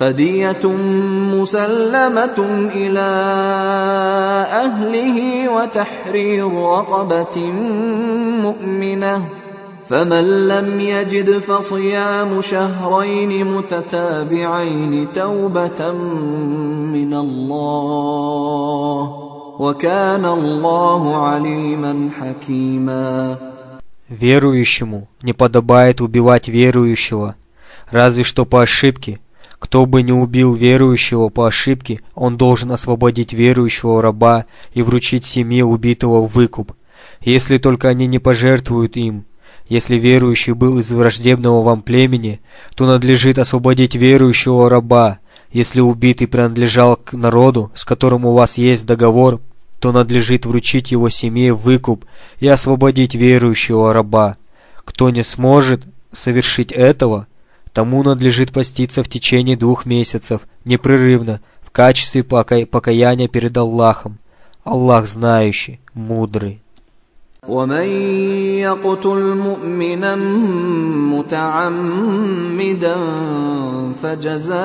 فدية مسلمة إلى أهله وتحرير رقبة مؤمنة فمن لم يجد فصيام شهرين متتابعين توبة من الله وكان الله عليما حكيما Верующему не подобает убивать верующего, разве что по ошибке – кто бы не убил верующего по ошибке, он должен освободить верующего раба и вручить семье убитого в выкуп, если только они не пожертвуют им. Если верующий был из враждебного вам племени, то надлежит освободить верующего раба. Если убитый принадлежал к народу, с которым у вас есть договор, то надлежит вручить его семье выкуп и освободить верующего раба. Кто не сможет совершить этого, тому надлежит поститься в течение двух месяцев, непрерывно, в качестве пока покаяния перед Аллахом. Аллах знающий, мудрый. ومن يقتل مؤمنا متعمدا فجزاؤه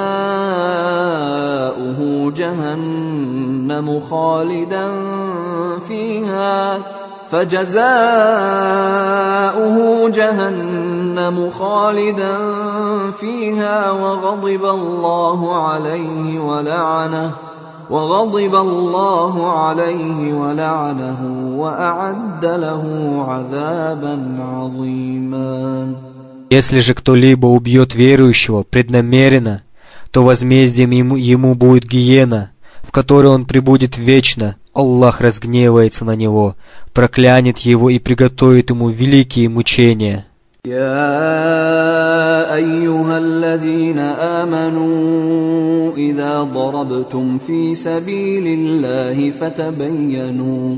جهنم خالدا فيها فجزاؤه جهنم خالدا فيها وغضب الله عليه ولعنه وغضب الله عليه ولعنه وأعد له عذابا عظيما Если же кто-либо убьет верующего преднамеренно, то возмездием ему, ему будет гиена, в которой он пребудет вечно. Аллах разгневается на него, проклянет его и приготовит ему великие мучения. يا ايها الذين امنوا اذا ضربتم في سبيل الله فتبينوا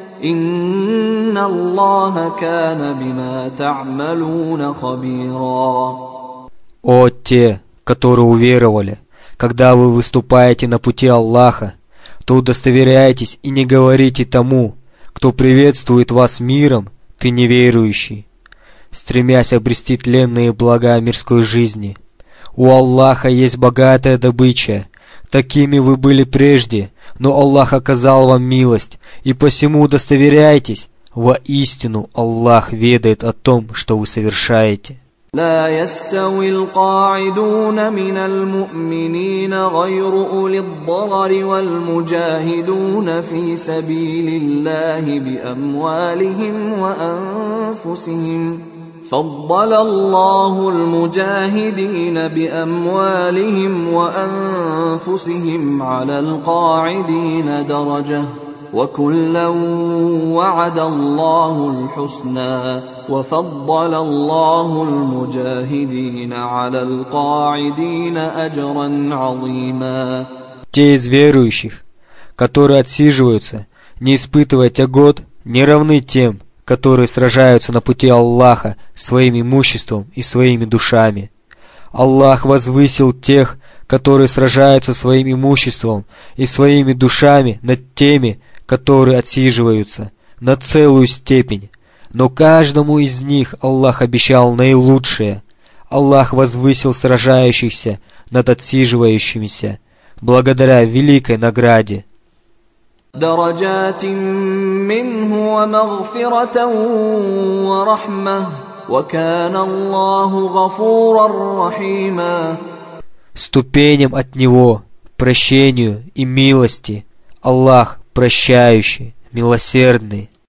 Инна О те, которые уверовали, когда вы выступаете на пути Аллаха, то удостоверяйтесь и не говорите тому, кто приветствует вас миром, ты неверующий, стремясь обрести тленные блага мирской жизни. У Аллаха есть богатая добыча, Такими вы были прежде, но Аллах оказал вам милость, и посему удостоверяйтесь, воистину Аллах ведает о том, что вы совершаете. لا يستوي القاعدون من المؤمنين غير أولي الضرر والمجاهدون في سبيل الله بأموالهم وأنفسهم فضل الله المجاهدين باموالهم وانفسهم على القاعدين درجه وكلا وعد الله الحسنى وفضل الله المجاهدين على القاعدين اجرا عظيما Те из верующих, которые отсиживаются, не испытывая тягот, не равны тем, которые сражаются на пути Аллаха своим имуществом и своими душами. Аллах возвысил тех, которые сражаются своим имуществом и своими душами над теми, которые отсиживаются, на целую степень. Но каждому из них Аллах обещал наилучшее. Аллах возвысил сражающихся над отсиживающимися, благодаря великой награде – درجات منه ومغفرة ورحمة وكان الله غفورا رحيما Ступеням от Него, прощению и милости, Аллах прощающий, милосердный.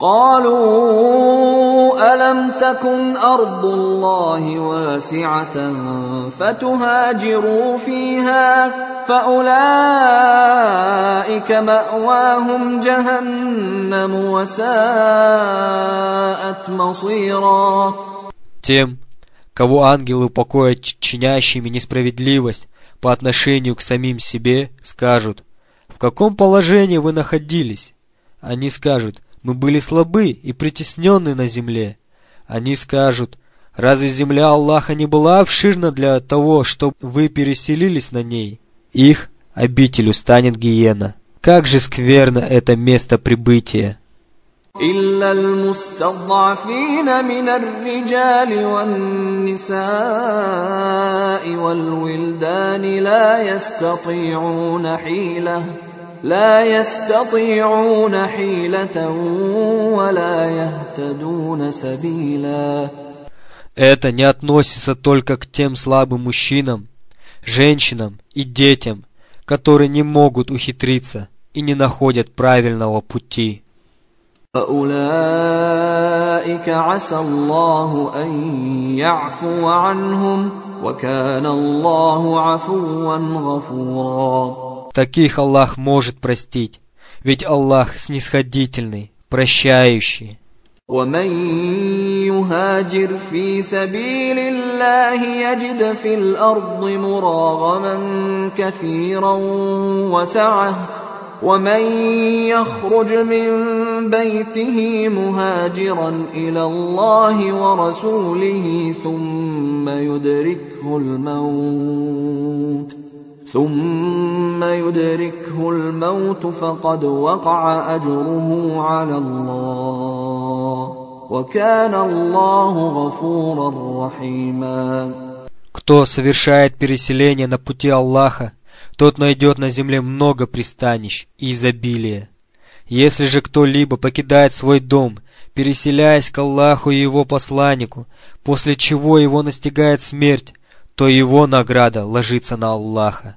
قالوا ألم تكن أرض الله واسعة فتهاجروا فيها فأولئك مأواهم جهنم وساءت مصيرا Тем, кого ангелы упокоят чинящими несправедливость по отношению к самим себе, скажут, «В каком положении вы находились?» Они скажут, мы были слабы и притеснены на земле. Они скажут, разве земля Аллаха не была обширна для того, чтобы вы переселились на ней? Их обителю станет гиена. Как же скверно это место прибытия! إلا المستضعفين من الرجال والنساء والولدان لا يستطيعون حيله لا يستطيعون حيلة ولا يهتدون سبيلا Это не относится только к тем слабым мужчинам, женщинам и детям, которые не могут ухитриться и не находят правильного пути. فأولئك عسى الله أن يعفو عنهم وكان الله عفوا غفورا Таких Аллах может простить, ведь Аллах снисходительный, прощающий. ومن يهاجر في سبيل الله يجد في الارض مراغما كثيرا وسعه ومن يخرج من بيته مهاجرا الى الله ورسوله ثم يدركه الموت ثم يدركه الموت فقد وقع اجره على الله وكان الله غفورا رحيما Кто совершает переселение на пути Аллаха, тот найдет на земле много пристанищ и изобилия. Если же кто-либо покидает свой дом, переселяясь к Аллаху и его посланнику, после чего его настигает смерть, то его награда ложится на Аллаха.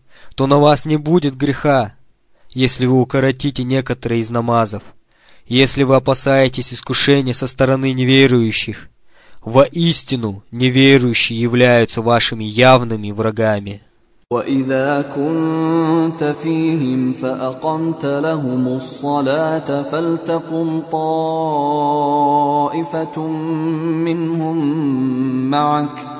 то на вас не будет греха, если вы укоротите некоторые из намазов, если вы опасаетесь искушения со стороны неверующих. Воистину, неверующие являются вашими явными врагами. وإذا كنت فيهم فأقمت لهم الصلاة فلتقم طائفة منهم معك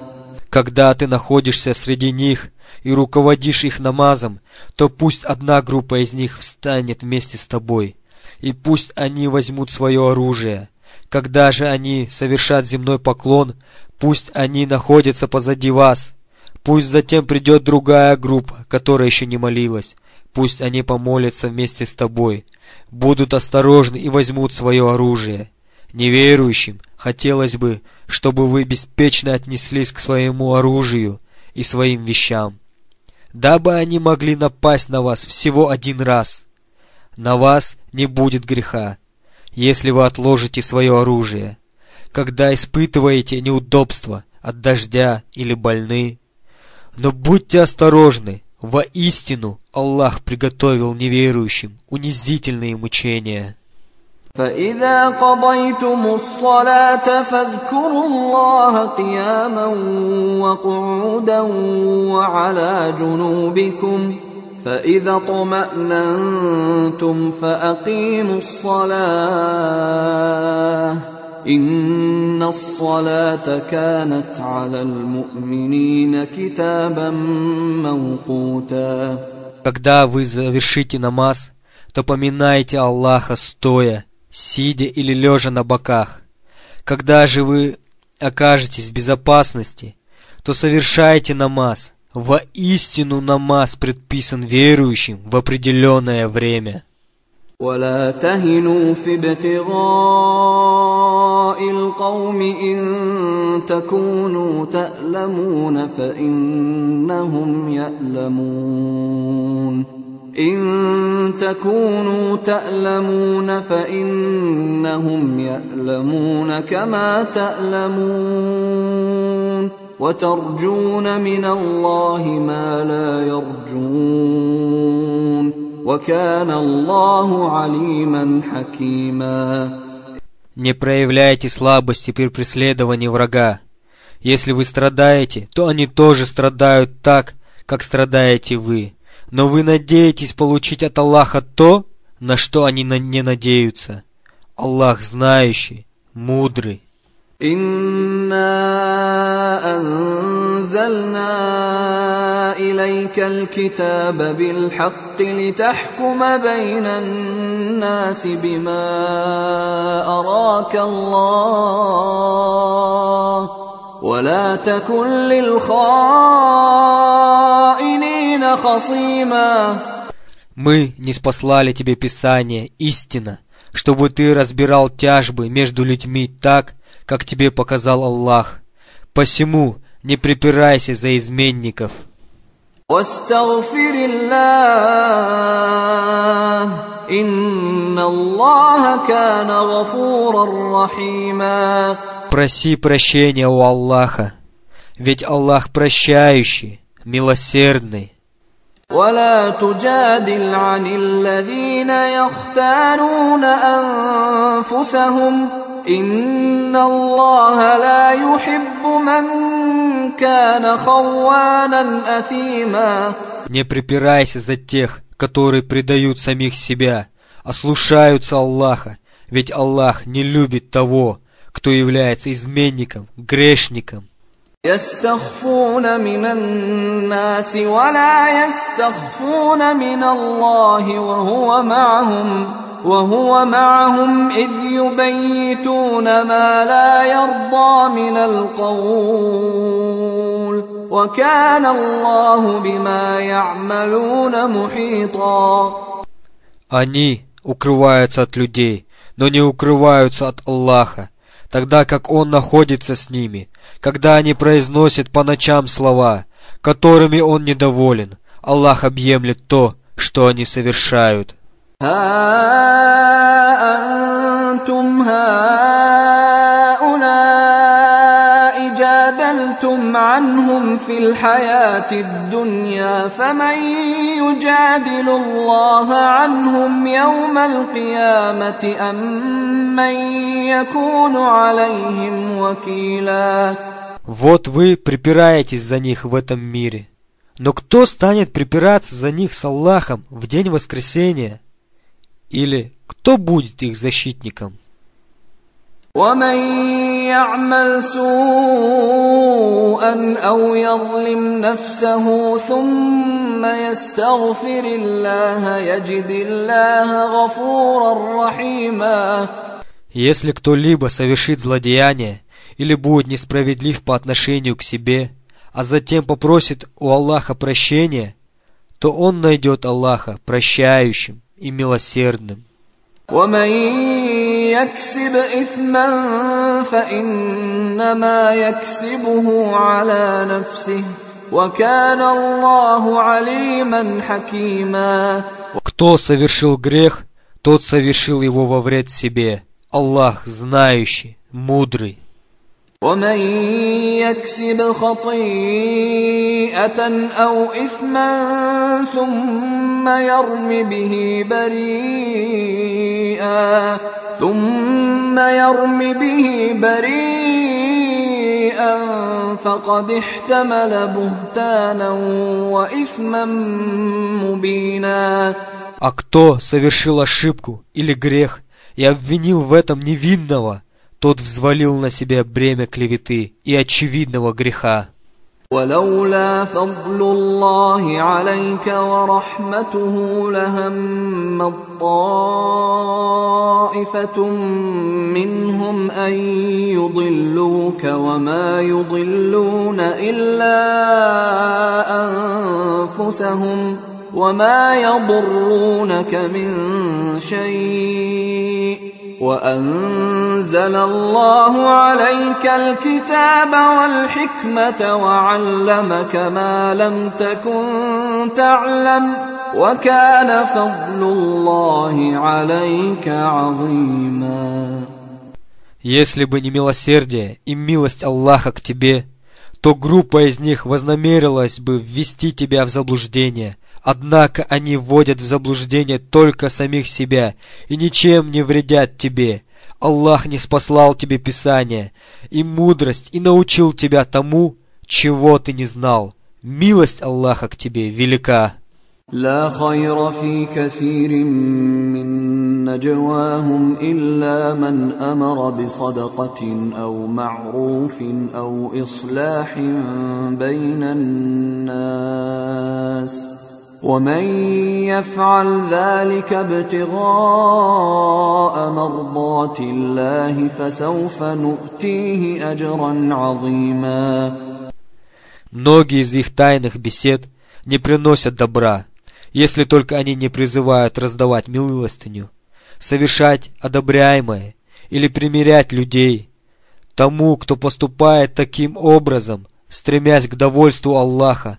Когда ты находишься среди них и руководишь их намазом, то пусть одна группа из них встанет вместе с тобой, и пусть они возьмут свое оружие. Когда же они совершат земной поклон, пусть они находятся позади вас. Пусть затем придет другая группа, которая еще не молилась. Пусть они помолятся вместе с тобой, будут осторожны и возьмут свое оружие. Неверующим хотелось бы, чтобы вы беспечно отнеслись к своему оружию и своим вещам, дабы они могли напасть на вас всего один раз. На вас не будет греха, если вы отложите свое оружие, когда испытываете неудобства от дождя или больны. Но будьте осторожны, воистину Аллах приготовил неверующим унизительные мучения. فإذا قضيتم الصلاة فاذكروا الله قياما وقعودا وعلى جنوبكم فإذا اطمأننتم فأقيموا الصلاة إن الصلاة كانت على المؤمنين كتابا موقوتا Когда вы завершите намаз, то поминайте Аллаха стоя, сидя или лежа на боках. Когда же вы окажетесь в безопасности, то совершайте намаз. Воистину намаз предписан верующим в определенное время. ولا تهنوا في ابتغاء القوم إن تكونوا تألمون فإنهم يألمون إن تكونوا تألمون فإنهم يألمون كما تألمون وترجون من الله ما لا يرجون وكان الله عليما حكيما Не проявляйте слабости при преследовании врага. Если вы страдаете, то они тоже страдают так, как страдаете вы. Но вы надеетесь получить от Аллаха то, на что они на- не надеются. Аллах знающий, мудрый. إنا أنزلنا إليك الكتاب بالحق لتحكم بين الناس بما أراك الله ولا تكن للخائنين خصيما Мы не спаслали тебе Писание, истина, чтобы ты разбирал тяжбы между людьми так, как тебе показал Аллах. Посему не припирайся за изменников. واستغفر الله إن الله كان غفورا رحيما Проси прощения у Аллаха, ведь Аллах прощающий, милосердный. ولا تجادل عن الذين يختانون أنفسهم إن الله لا يحب من كان خوانا أثيما Не припирайся за тех, которые предают самих себя, ослушаются Аллаха, ведь Аллах не любит того, кто является изменником, грешником. يستخفون من الناس ولا يستخفون من الله وهو معهم وهو معهم إذ يبيتون ما لا يرضى من القول وكان الله بما يعملون محيطا Они укрываются от людей, но не укрываются от Аллаха, тогда как Он находится с ними, когда они произносят по ночам слова, которыми Он недоволен. Аллах объемлет то, что они совершают. ها أنتم هؤلاء جادلتم عنهم في الحياة الدنيا فمن يجادل الله عنهم يوم القيامة أم من يكون عليهم وكيلا Вот вы припираетесь за них в этом мире. Но кто станет припираться за них с Аллахом в день воскресения? Или кто будет их защитником? ومن يعمل سوءا او يظلم نفسه ثم يستغفر الله يجد الله غفورا رحيما Если кто-либо совершит злодеяние или будет несправедлив по отношению к себе, а затем попросит у Аллаха прощения, то он найдет Аллаха прощающим и милосердным. ومن يكسب اثما فانما يكسبه على نفسه وكان الله عليما حكيما Кто совершил грех, тот совершил его во вред себе. Аллах знающий, мудрый. ومن يكسب خطيئة أو إثما ثم يرم به بريئا ثم يرم به بريئا فقد احتمل بهتانا وإثما مبينا А кто совершил ошибку или грех и обвинил в этом невинного, тот взвалил на себя бремя клеветы и очевидного греха. ولولا فضل الله عليك ورحمته لهم طائفة منهم أن يضلوك وما يضلون إلا أنفسهم وما يضرونك من شيء وأنزل الله عليك الكتاب والحكمة وعلمك ما لم تكن تعلم وكان فضل الله عليك عظيما Если бы не милосердие и милость Аллаха к тебе, то группа из них вознамерилась бы ввести тебя в заблуждение, – Однако они вводят в заблуждение только самих себя и ничем не вредят тебе. Аллах не спаслал тебе Писание и мудрость и научил тебя тому, чего ты не знал. Милость Аллаха к тебе велика. لا خير في كثير من نجواهم إلا من أمر بصدقة أو معروف أو إصلاح بين الناس ومن يفعل ذلك ابتغاء مرضات الله فسوف نؤتيه أجرا عظيما Многие из их тайных бесед не приносят добра, если только они не призывают раздавать милостыню, совершать одобряемое или примирять людей. Тому, кто поступает таким образом, стремясь к довольству Аллаха,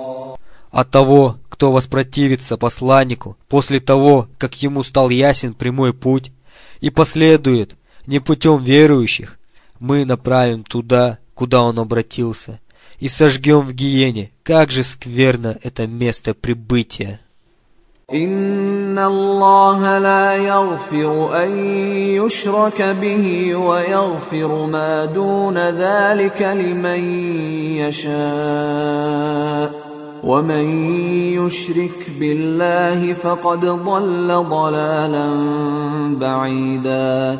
А того, кто воспротивится посланнику после того, как ему стал ясен прямой путь, и последует не путем верующих, мы направим туда, куда он обратился, и сожгем в гиене. Как же скверно это место прибытия! إن الله لا يغفر أن يشرك به ويغفر ما دون ذلك لمن يشاء ومن يشرك بالله فقد ضل ضلالا بعيدا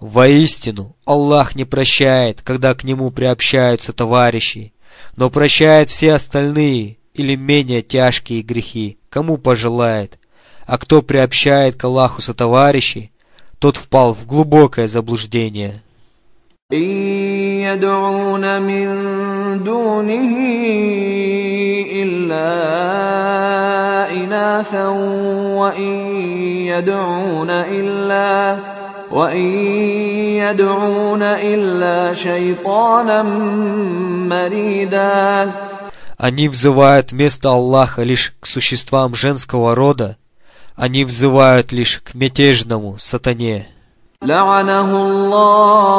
Воистину, Аллах не прощает, когда к Нему приобщаются товарищи, но прощает все остальные или менее тяжкие грехи, кому пожелает. А кто приобщает к Аллаху сотоварищей, тот впал в глубокое заблуждение. إن يدعون من دونه إلا إناثا وإن يدعون إلا وإن يدعون إلا شيطانا مريدا Они взывают вместо Аллаха лишь к существам женского рода, они взывают лишь к мятежному сатане. لعنه الله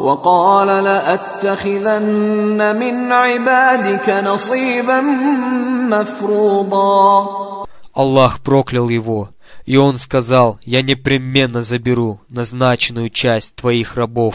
وقال لأتخذن من عبادك نصيبا مفروضا Аллах проклял его, и он сказал, «Я непременно заберу назначенную часть твоих рабов».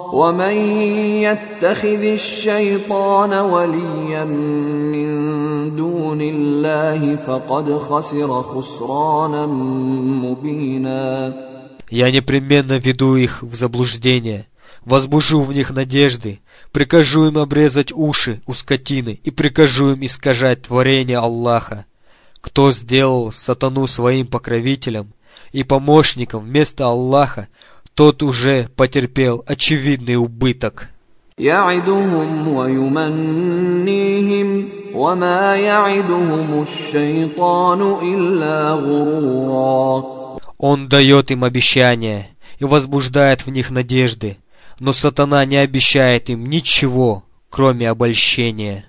ومن يتخذ الشيطان وليا من دون الله فقد خسر خسرانا مبينا Я непременно веду их в заблуждение, возбужу в них надежды, прикажу им обрезать уши у скотины и прикажу им искажать творение Аллаха. Кто сделал сатану своим покровителем и помощником вместо Аллаха, тот уже потерпел очевидный убыток. Он дает им обещания и возбуждает в них надежды, но сатана не обещает им ничего, кроме обольщения.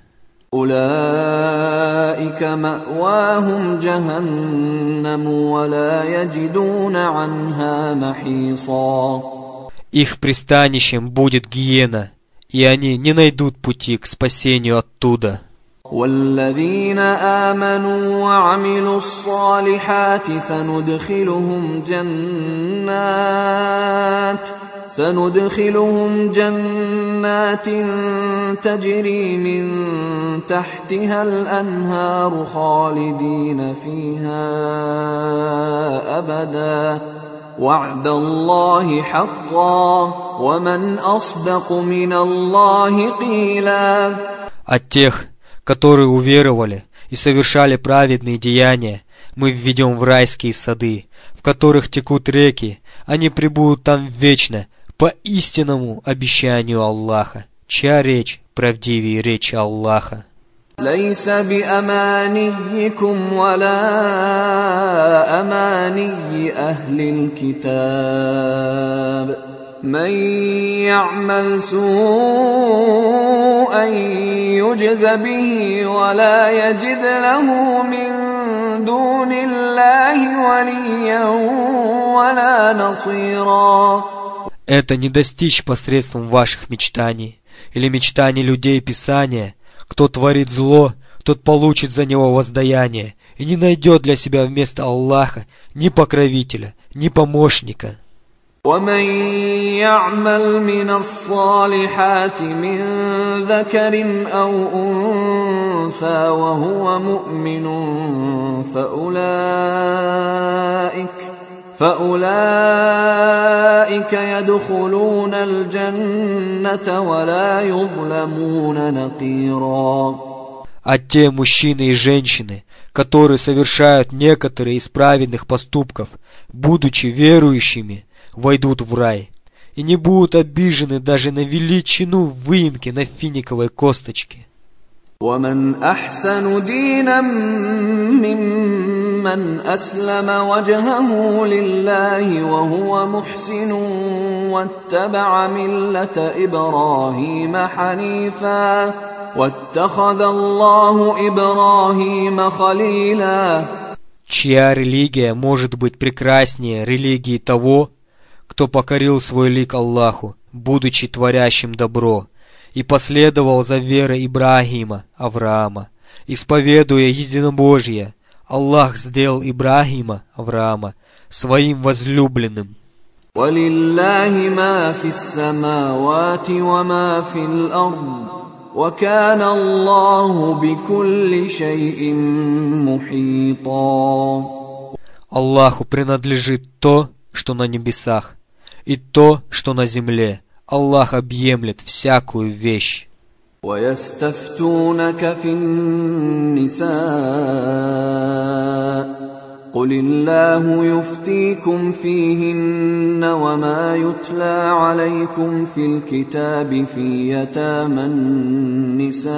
أولئك مأواهم جهنم ولا يجدون عنها محيصا Их пристанищем будет гиена, и они не найдут пути к спасению оттуда. والذين آمنوا وعملوا الصالحات سندخلهم جنات سندخلهم جنات تجري من تحتها الأنهار خالدين فيها أبدا وعد الله حقا ومن أصدق من الله قيلا От тех, которые уверовали и совершали праведные деяния, мы введем в райские сады, в которых текут реки, они пребудут там вечно, по истинному обещанию Аллаха, чья речь правдивее речи Аллаха. ليس بأمانيكم ولا أماني أهل الكتاب من يعمل سوءا يجز به ولا يجد له من دون الله وليا ولا نصيرا Это не достичь посредством ваших мечтаний или мечтаний людей Писания. Кто творит зло, тот получит за него воздаяние и не найдет для себя вместо Аллаха ни покровителя, ни помощника. ومن يعمل من الصالحات من ذكر أو أنثى وهو مؤمن فأولئك فأولئك يدخلون الجنة ولا يظلمون نقيرا А те мужчины и женщины, которые совершают некоторые из праведных поступков, будучи верующими, войдут в рай и не будут обижены даже на величину выемки на финиковой косточке. ومن أحسن دينا ممن أسلم وجهه لله وهو محسن واتبع ملة إبراهيم حنيفا واتخذ الله إبراهيم خليلا Чья религия может быть прекраснее религии того, кто покорил свой лик Аллаху, будучи творящим добро, и последовал за верой Ибрагима, Авраама, исповедуя единобожие. Аллах сделал Ибрагима, Авраама, своим возлюбленным. ولله ما في السماوات وما في الأرض وكان الله بكل شيء محيطا Аллаху принадлежит то, что на небесах, и то, что на земле. Аллах объемлет всякую вещь. ويستفتونك في النساء قل الله يفتيكم فيهن وما يتلى عليكم في الكتاب في يتامى النساء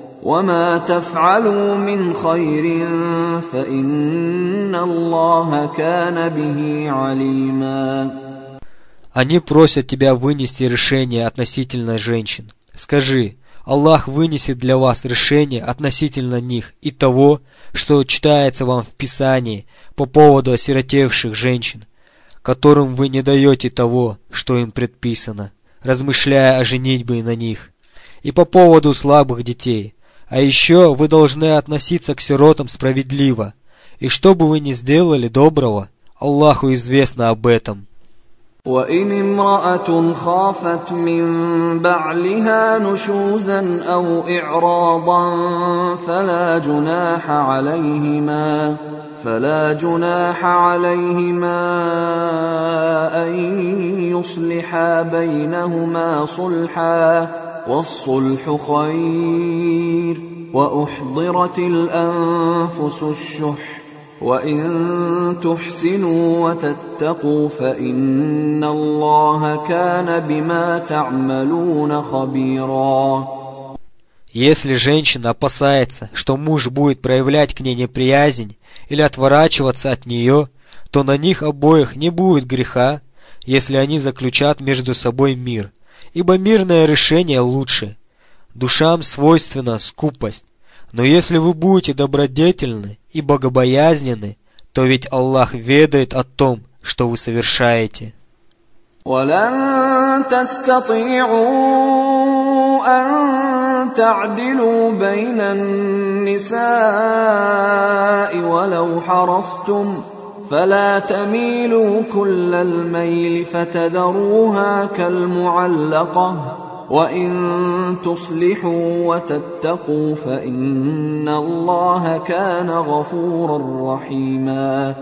وما تفعلوا من خير فإن الله كان به عليما Они просят тебя вынести решение относительно женщин. Скажи, Аллах вынесет для вас решение относительно них и того, что читается вам в Писании по поводу осиротевших женщин, которым вы не даете того, что им предписано, размышляя о женитьбе на них, и по поводу слабых детей. А еще вы должны относиться к сиротам справедливо, и что бы вы ни сделали доброго, Аллаху известно об этом. وإن امرأة خافت من بعلها نشوزا أو إعراضا فلا جناح عليهما فلا جناح عليهما أن يصلحا بينهما صلحا والصلح خير وأحضرت الأنفس الشح وإن تحسنوا وتتقوا فإن الله كان بما تعملون خبيرا Если женщина опасается, что муж будет проявлять к ней неприязнь или отворачиваться от нее, то на них обоих не будет греха, если они заключат между собой мир, ибо мирное решение лучше. Душам свойственна скупость, но если вы будете добродетельны и богобоязненны, то ведь Аллах ведает о том, что вы совершаете. ولن تستطيعوا أن تعدلوا بين النساء ولو حرصتم فلا تميلوا كل الميل فتذروها كالمعلقة وإن تصلحوا وتتقوا فإن الله كان غفورا رحيما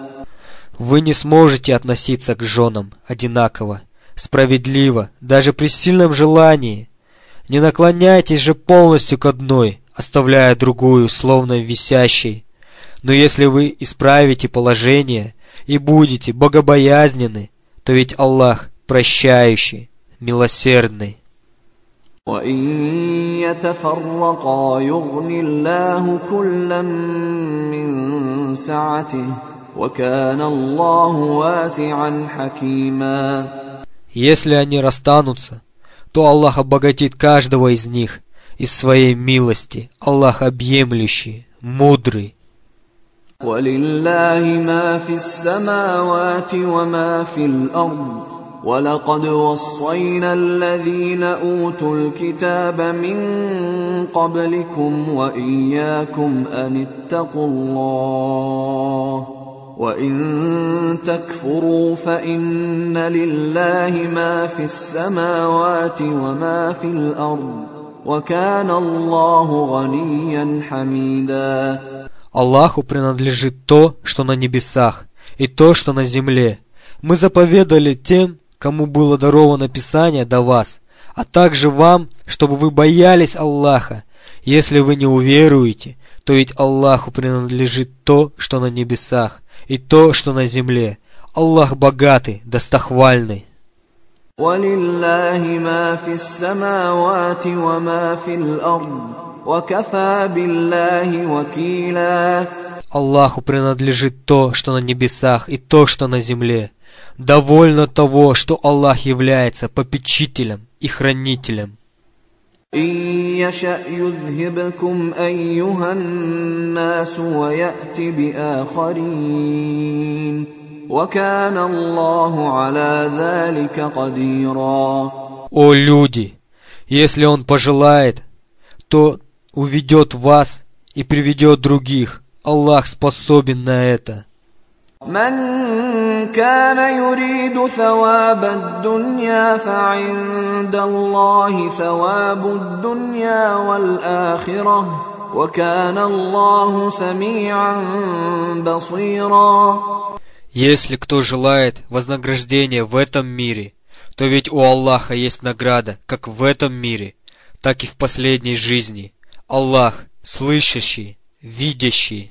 Вы не сможете относиться к женам одинаково, справедливо, даже при сильном желании. Не наклоняйтесь же полностью к одной, оставляя другую, словно висящей. Но если вы исправите положение и будете богобоязнены, то ведь Аллах прощающий, милосердный. Если они расстанутся, то Аллах обогатит каждого из них из своей милости. Аллах объемлющий, мудрый. ولله ما في السماوات وما في الأرض ولقد وصينا الذين أوتوا الكتاب من قبلكم وإياكم أن اتقوا الله وإن تكفروا فإن لله ما في السماوات وما في الأرض وكان الله غنيا حميدا Аллаху принадлежит то, что на небесах, и то, что на земле. Мы заповедали тем, кому было даровано Писание до вас, а также вам, чтобы вы боялись Аллаха. Если вы не уверуете, то ведь Аллаху принадлежит то, что на небесах, и то, что на земле. Аллах богатый, достохвальный. ولله ما في السماوات وما في الأرض وكفى بالله وكيلا Аллаху принадлежит то, что на небесах, и то, что на земле. Довольно того, что Аллах является попечителем и хранителем. إن يشأ يذهبكم أيها الناس ويأت بآخرين وكان الله على ذلك قديرا О люди! Если Он пожелает, то уведет вас и приведет других. Аллах способен на это. من كان يريد ثواب الدنيا فعند الله ثواب الدنيا والآخرة وكان الله سميعا بصيرا Если кто желает вознаграждения в этом мире, то ведь у Аллаха есть награда как в этом мире, так и в последней жизни. Аллах слышащий, видящий.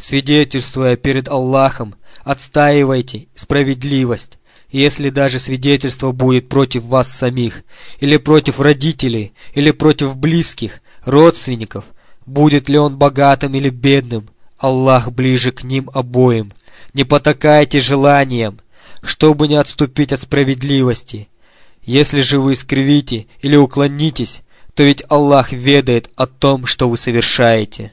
свидетельствуя перед Аллахом, отстаивайте справедливость, если даже свидетельство будет против вас самих, или против родителей, или против близких, родственников, будет ли он богатым или бедным, Аллах ближе к ним обоим. Не потакайте желаниям, чтобы не отступить от справедливости. Если же вы скривите или уклонитесь, то ведь Аллах ведает о том, что вы совершаете.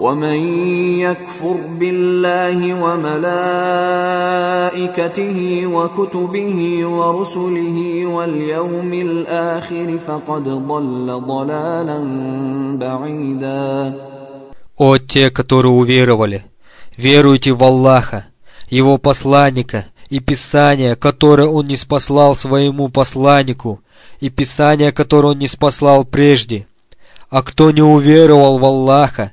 ومن يكفر بالله وملائكته وكتبه ورسله واليوم الآخر فقد ضل ضلالا بعيدا О те, которые уверовали, веруйте в Аллаха, Его посланника и Писание, которое Он не спаслал своему посланнику, и Писание, которое Он не спаслал прежде. А кто не уверовал в Аллаха,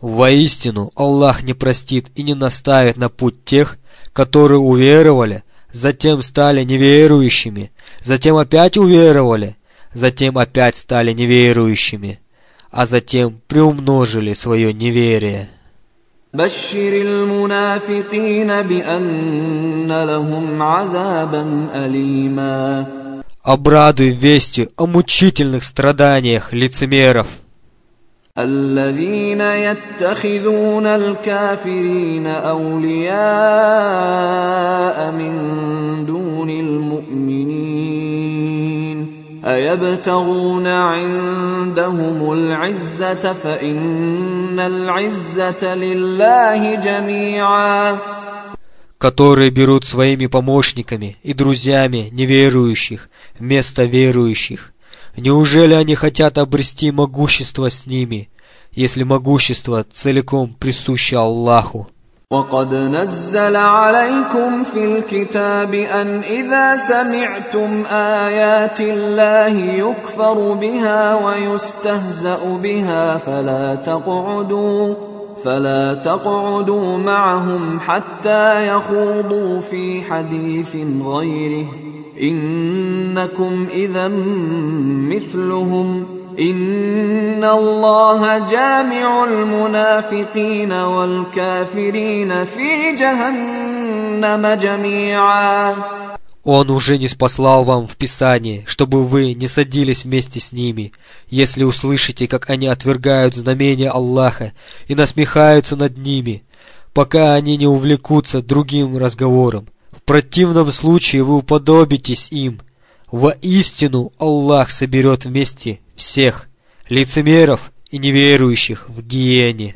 Воистину, Аллах не простит и не наставит на путь тех, которые уверовали, затем стали неверующими, затем опять уверовали, затем опять стали неверующими, а затем приумножили свое неверие. بشر المنافقين بأن لهم عذابا أليما Обрадуй вестью о мучительных страданиях лицемеров, الذين يتخذون الكافرين أولياء من دون المؤمنين أيبتغون عندهم العزة فإن العزة لله جميعا которые берут своими помощниками и друзьями неверующих вместо верующих. Неужели они хотят обрести могущество с ними, если могущество целиком присуще Аллаху? وقد نزل عليكم في الكتاب أن إذا سمعتم آيات الله يكفر بها ويستهزأ بها فلا تقعدوا فلا تقعدوا معهم حتى يخوضوا في حديث غيره. إنكم إذا مثلهم. إن الله جامع المنافقين والكافرين في جهنم جميعا. Он уже не спаслал вам в Писании, чтобы вы не садились вместе с ними, если услышите, как они отвергают знамения Аллаха и насмехаются над ними, пока они не увлекутся другим разговором. В противном случае вы уподобитесь им. Воистину Аллах соберет вместе всех, лицемеров и неверующих в гиене.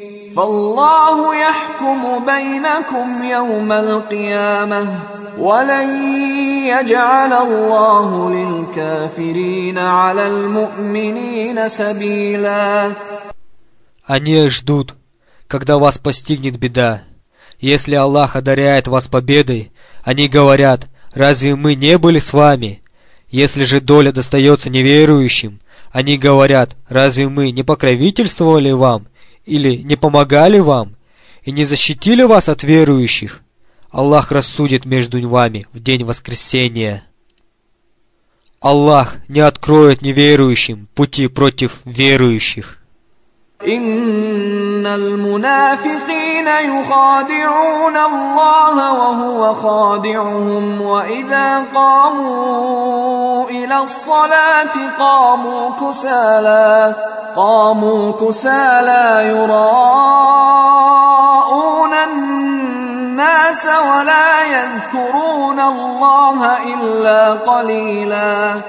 فالله يحكم بينكم يوم القيامة ولن يجعل الله للكافرين على المؤمنين سبيلا Они ждут, когда вас постигнет беда. Если Аллах одаряет вас победой, они говорят, разве мы не были с вами? Если же доля достается неверующим, они говорят, разве мы не покровительствовали вам или не помогали вам и не защитили вас от верующих? Аллах рассудит между вами в день воскресения. Аллах не откроет неверующим пути против верующих. إن المنافقين يخادعون الله وهو خادعهم وإذا قاموا إلى الصلاة قاموا كسالى قاموا كسالى يراءون الناس ولا يذكرون الله إلا قليلا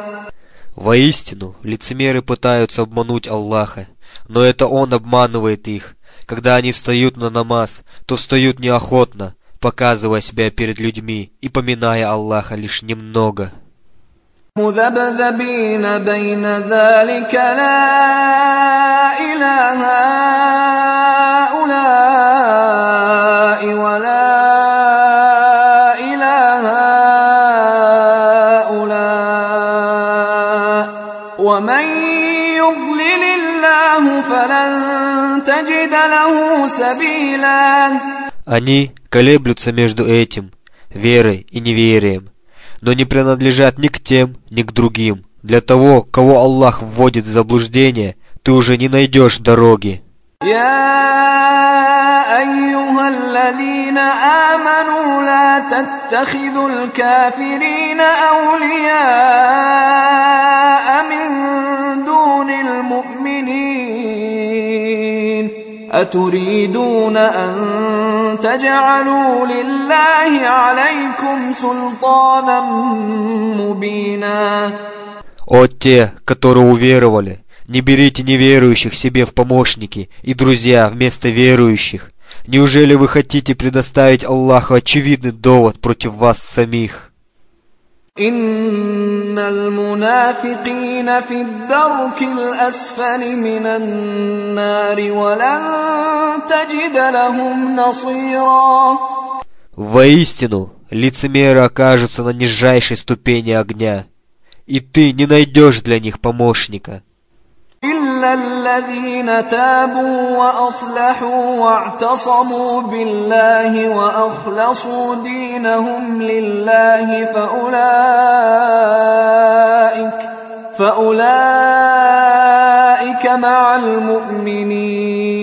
Воистину, лицемеры пытаются обмануть Аллаха, но это Он обманывает их. Когда они встают на намаз, то встают неохотно, показывая себя перед людьми и поминая Аллаха лишь немного. مذبذبين بين ذلك لا إله هؤلاء ولا Они колеблются между этим, верой и неверием, но не принадлежат ни к тем, ни к другим. Для того, кого Аллах вводит в заблуждение, ты уже не найдешь дороги. يا أيها الذين آمنوا لا تتخذوا الكافرين أولياء أتريدون أن تجعلوا لله عليكم سلطانا مبينا О те, которые уверовали, не берите неверующих себе в помощники и друзья вместо верующих. Неужели вы хотите предоставить Аллаху очевидный довод против вас самих? إن المنافقين في الدرك الأسفل من النار ولن تجد لهم نصيرا Воистину, лицемеры окажутся на нижайшей ступени огня, и ты не найдешь для них помощника. إلا الذين تابوا وأصلحوا واعتصموا بالله وأخلصوا دينهم لله فأولئك فأولئك مع المؤمنين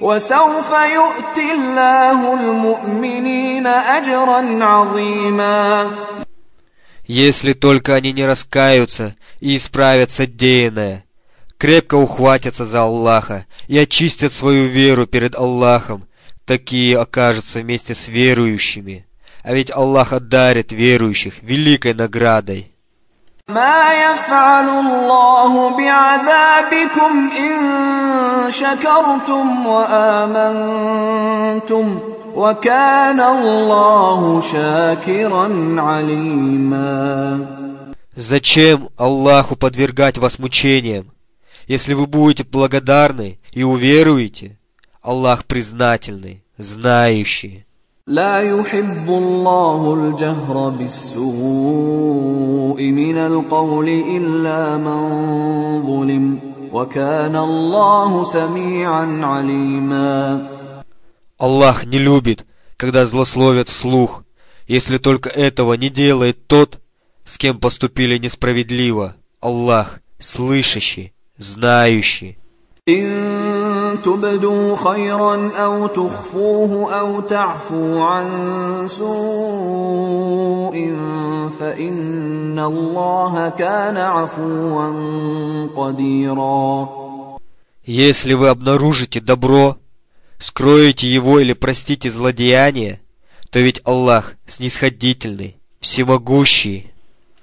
وسوف يؤتي الله المؤمنين أجرا عظيما Если только они не раскаются и исправят содеянное, крепко ухватятся за Аллаха и очистят свою веру перед Аллахом, такие окажутся вместе с верующими. А ведь Аллах одарит верующих великой наградой. ما يفعل الله بعذابكم إن شكرتم وآمنتم وكان الله شاكرا عليما Зачем Аллаху подвергать вас мучениям? Если вы будете благодарны и уверуете, Аллах признательный, знающий. لا يحب الله الجهر بالسوء من القول إلا من ظلم وكان الله سميعا عليما Аллах не любит, когда злословят вслух, если только этого не делает тот, с кем поступили несправедливо. Аллах слышащий, знающий. إن تبدوا خيرا أو تخفوه أو تعفوا عن سوء فإن الله كان عفوا قديرا Если вы обнаружите добро, скроете его или простите злодеяние, то ведь Аллах снисходительный, всемогущий.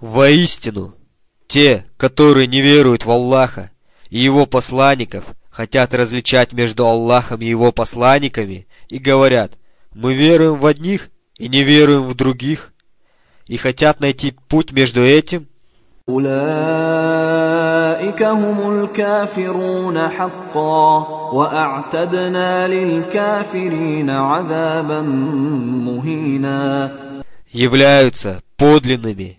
Воистину, те, которые не веруют в Аллаха и Его посланников, хотят различать между Аллахом и Его посланниками и говорят, мы веруем в одних и не веруем в других, и хотят найти путь между этим, أولئك هم الكافرون حقا وأعتدنا للكافرين عذابا مهينا являются подлинными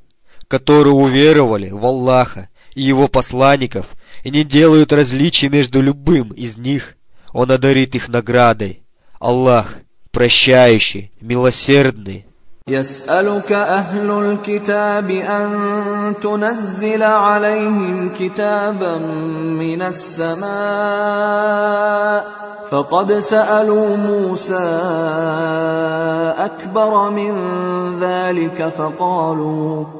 которые уверовали в Аллаха и Его посланников и не делают различий между любым из них, Он одарит их наградой. Аллах, прощающий, милосердный. يسألك أهل الكتاب أن تنزل عليهم كتابا من السماء فقد سألوا موسى أكبر من ذلك فقالوا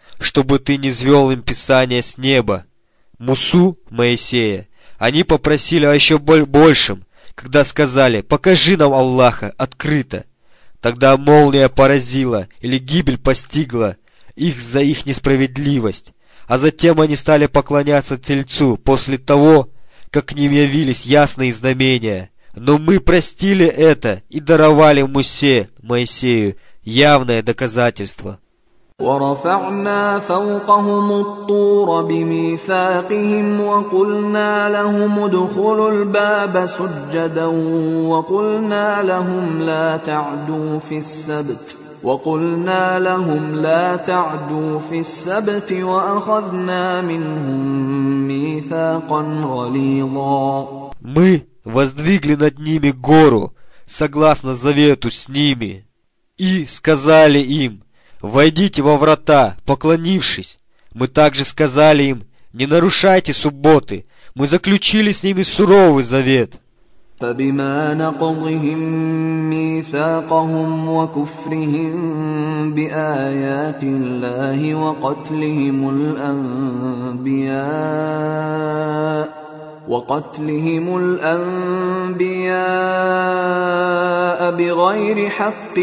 чтобы ты не звел им Писание с неба. Мусу, Моисея, они попросили о еще большем, когда сказали «покажи нам Аллаха открыто». Тогда молния поразила или гибель постигла их за их несправедливость, а затем они стали поклоняться Тельцу после того, как к ним явились ясные знамения. Но мы простили это и даровали Мусе, Моисею, явное доказательство. ورفعنا فوقهم الطور بميثاقهم وقلنا لهم ادخلوا الباب سجدا وقلنا لهم لا تعدوا في السبت وقلنا لهم لا تعدوا في السبت وأخذنا منهم ميثاقا غليظا Мы воздвигли над ними гору, согласно завету с ними, и сказали им, «Войдите во врата, поклонившись». Мы также сказали им, «Не нарушайте субботы». Мы заключили с ними суровый завет. فبما نقضهم ميثاقهم وكفرهم بآيات الله وقتلهم الأنبياء وقتلهم الأنبياء بغير حق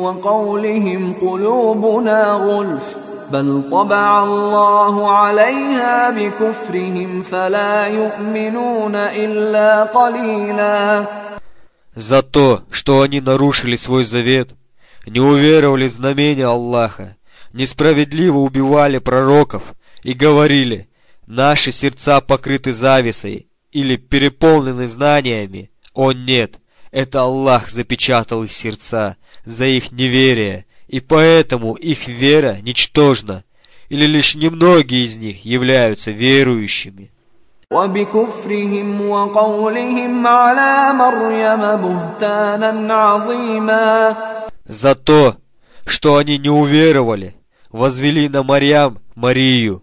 وقولهم قلوبنا غلف بل طبع الله عليها بكفرهم فلا يؤمنون إلا قليلا За то, что они нарушили свой завет, не уверовали в знамения Аллаха, несправедливо убивали пророков и говорили, наши сердца покрыты зависой или переполнены знаниями. О нет, это Аллах запечатал их сердца за их неверие, и поэтому их вера ничтожна, или лишь немногие из них являются верующими. وبكفرهم وقولهم على مريم بهتانا عظيما За то, что они не уверовали, возвели на Марьям, Марию,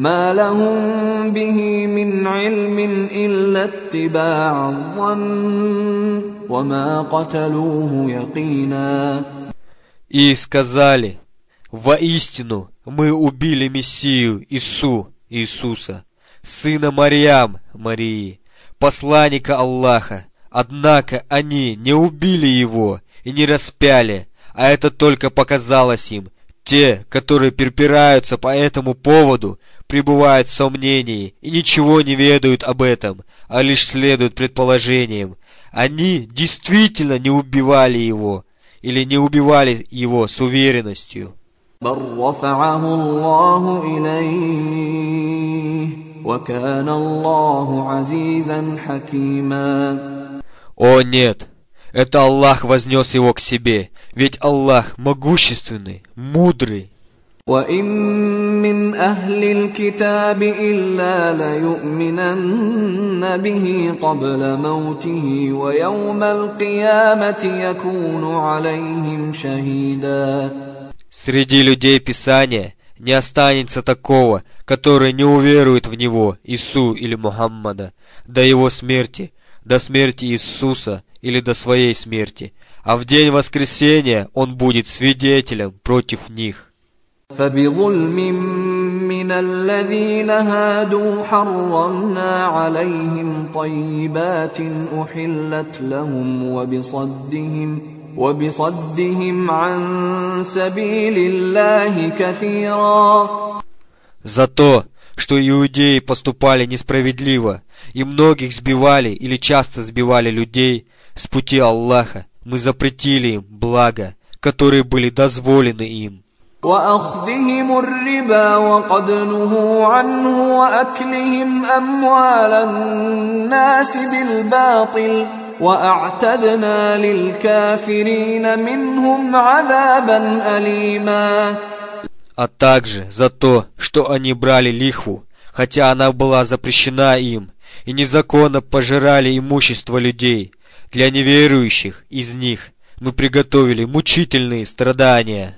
ما لهم به من علم إلا اتباع الظن وما قتلوه يقينا И сказали, «Воистину мы убили Мессию Ису, Иисуса, сына Марьям, Марии, посланника Аллаха. Однако они не убили его и не распяли, а это только показалось им. Те, которые припираются по этому поводу, пребывают в сомнении и ничего не ведают об этом, а лишь следуют предположениям. Они действительно не убивали его или не убивали его с уверенностью. О нет, это Аллах вознес его к себе, ведь Аллах могущественный, мудрый. وإن من أهل الكتاب إلا ليؤمنن به قبل موته ويوم القيامة يكون عليهم شهيدا Среди людей Писания не останется такого, который не уверует в него, Ису или Мухаммада, до его смерти, до смерти Иисуса или до своей смерти, а в день воскресения он будет свидетелем против них. فبظلم من الذين هادوا حرمنا عليهم طيبات أحلت لهم وبصدهم وبصدهم عن سبيل الله كثيرا За то, что иудеи поступали несправедливо и многих сбивали или часто сбивали людей с пути Аллаха, мы запретили им блага, которые были дозволены им. واخذهم الربا وقد نهوا عنه واكلهم اموال الناس بالباطل واعتدنا للكافرين منهم عذابا اليما а также за то, что они брали лихву, хотя она была запрещена им, и незаконно пожирали имущество людей. Для неверующих из них мы приготовили мучительные страдания.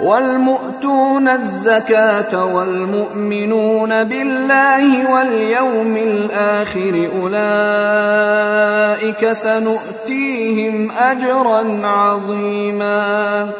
والمؤتون الزكاة والمؤمنون بالله واليوم الآخر أولئك سنؤتيهم أجرا عظيما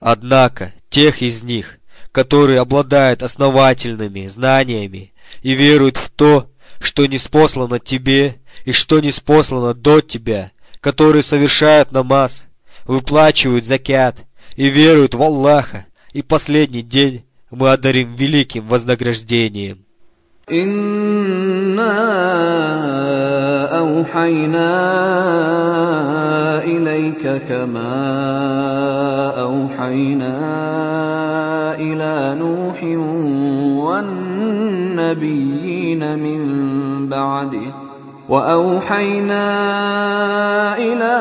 Однако тех из них, которые обладают основательными знаниями и веруют в то, что не спослано тебе и что не спослано до тебя, которые совершают намаз, выплачивают закят и веруют в Аллаха, и последний день мы одарим великим вознаграждением. إنا أوحينا إليك كما أوحينا إلى نوح والنبيين من بعده واوحينا الى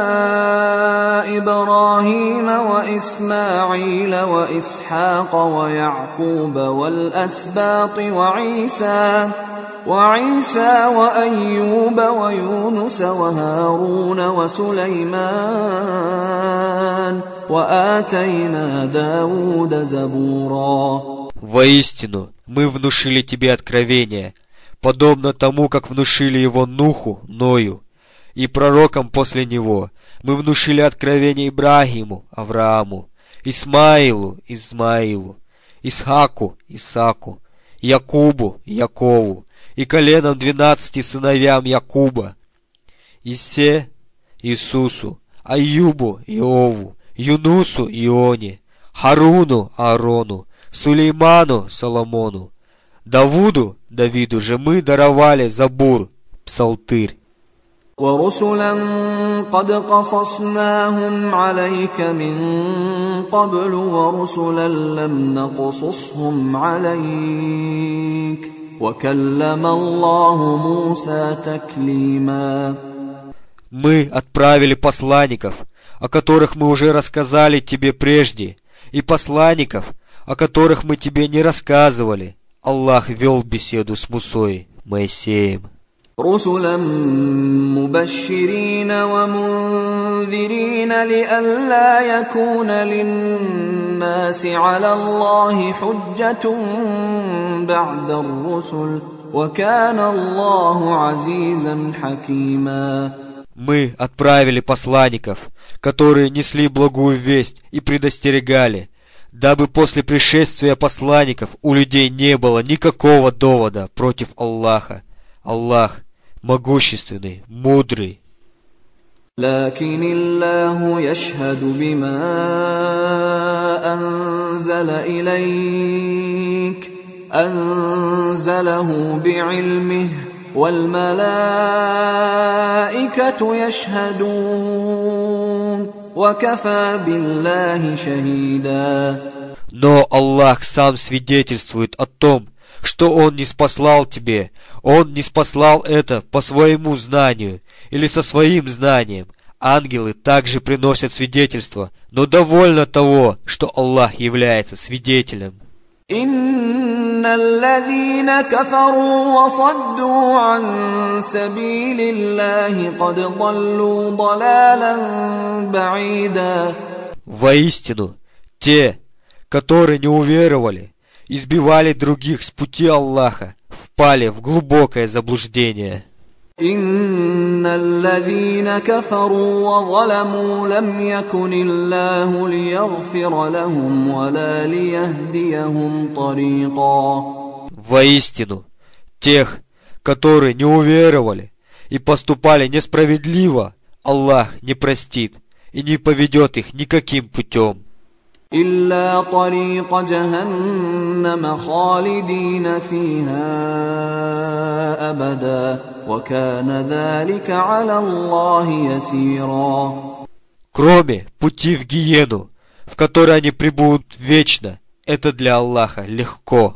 ابراهيم واسماعيل واسحاق ويعقوب والاسباط وعيسى وعيسى وايوب ويونس وهارون وسليمان واتينا داود زبورا Воистину, мы внушили тебе откровение – подобно тому, как внушили его Нуху, Ною, и пророкам после него. Мы внушили откровение Ибрагиму, Аврааму, Исмаилу, Измаилу, Исхаку, Исаку, Якубу, Якову, и коленам двенадцати сыновьям Якуба, Исе, Иисусу, Аюбу, Иову, Юнусу, Ионе, Харуну, Аарону, Сулейману, Соломону, Давуду, Давиду же мы даровали Забур, Псалтырь. ورسلا قد قصصناهم عليك من قبل ورسلا لم نقصصهم عليك وكلم الله موسى تكليما Мы отправили посланников, о которых мы уже рассказали тебе прежде, и посланников, о которых мы тебе не рассказывали – Аллах вел беседу с Мусой, Моисеем. رسلا مبشرين ومنذرين لئلا يكون للناس على الله حجة بعد الرسل وكان الله عزيزا حكيما Мы отправили посланников, которые несли благую весть и предостерегали, дабы после пришествия посланников у людей не было никакого довода против Аллаха. Аллах могущественный, мудрый. لكن الله يشهد بما أنزل إليك أنزله بعلمه والملائكة يشهدون وكفى بالله شهيدا но Аллах сам свидетельствует о том, что Он не спаслал тебе. Он не спаслал это по своему знанию или со своим знанием. Ангелы также приносят свидетельство, но довольно того, что Аллах является свидетелем. إن الذين كفروا وصدوا عن سبيل الله قد ضلوا ضلالا بعيدا Воистину, те, которые не уверовали, избивали других с пути Аллаха, впали в глубокое заблуждение. إن الذين كفروا وظلموا لم يكن الله ليغفر لهم ولا ليهديهم طريقا Воистину, тех, которые не уверовали и поступали несправедливо, Аллах не простит и не поведет их никаким путем. إلا طريق جهنم خالدين فيها أبدا وكان ذلك على الله يسيرا Кроме пути в гиену, в которой они пребудут вечно, это для Аллаха легко.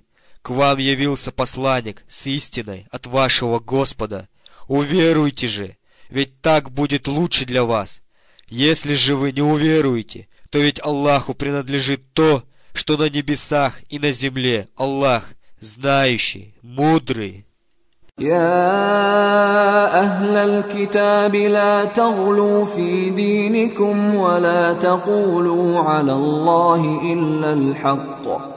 К вам явился посланник с истиной от вашего Господа. Уверуйте же, ведь так будет лучше для вас. Если же вы не уверуете, то ведь Аллаху принадлежит то, что на небесах и на земле. Аллах, знающий, мудрый. يا أهل الكتاب لا تغلوا في دينكم ولا تقولوا على الله إلا الحق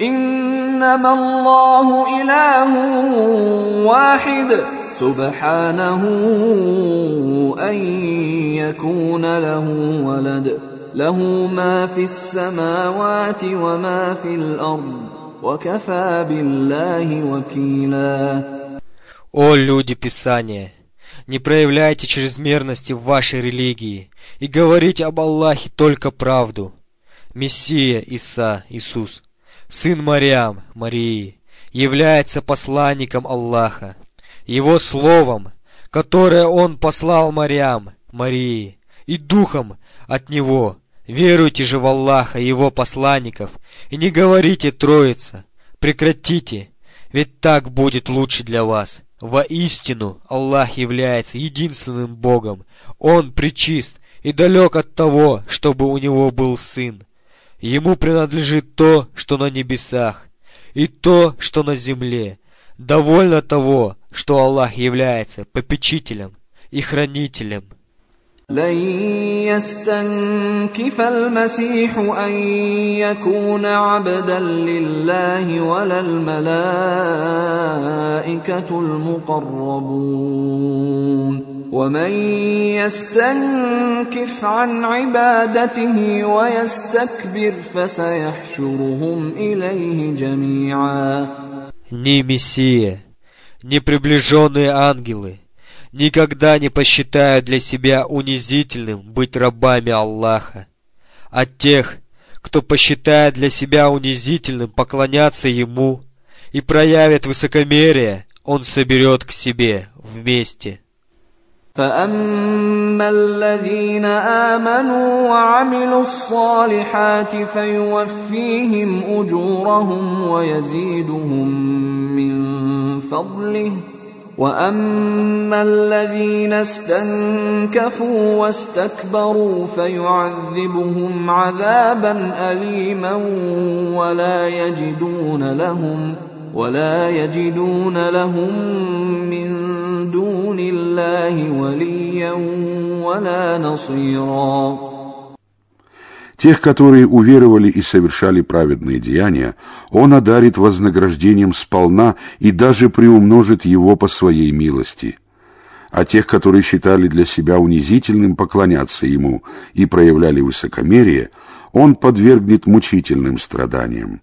إنما الله إله واحد سبحانه أن يكون له ولد له ما في السماوات وما في الأرض وكفى بالله وكيلاً О люди Писания! Не проявляйте чрезмерности в вашей религии и говорите об Аллахе только правду. Мессия Иса, Иисус, сын Мариам, Марии, является посланником Аллаха, его словом, которое он послал Мариам, Марии, и духом от него. Веруйте же в Аллаха и его посланников, и не говорите Троица, прекратите, ведь так будет лучше для вас. Воистину, Аллах является единственным Богом. Он причист и далек от того, чтобы у него был сын. Ему принадлежит то, что на небесах, и то, что на земле. Довольно того, что Аллах является попечителем и хранителем. لن يستنكف المسيح أن يكون عبدا لله ولا الملائكة المقربون ومن يستنكف عن عبادته ويستكبر فسيحشرهم إليه جميعا Ни Мессия, ни приближенные ангелы никогда не посчитают для себя унизительным быть рабами Аллаха. От тех, кто посчитает для себя унизительным поклоняться Ему и проявит высокомерие, Он соберет к себе вместе. فأما الذين آمنوا وعملوا الصالحات فيوفيهم أجورهم ويزيدهم من فضله واما الذين استنكفوا واستكبروا فيعذبهم عذابا اليما ولا يجدون لهم ولا يجدون لهم من دون الله وليا ولا نصيرا Тех, которые уверовали и совершали праведные деяния, Он одарит вознаграждением сполна и даже приумножит его по своей милости. А тех, которые считали для себя унизительным поклоняться Ему и проявляли высокомерие, Он подвергнет мучительным страданиям.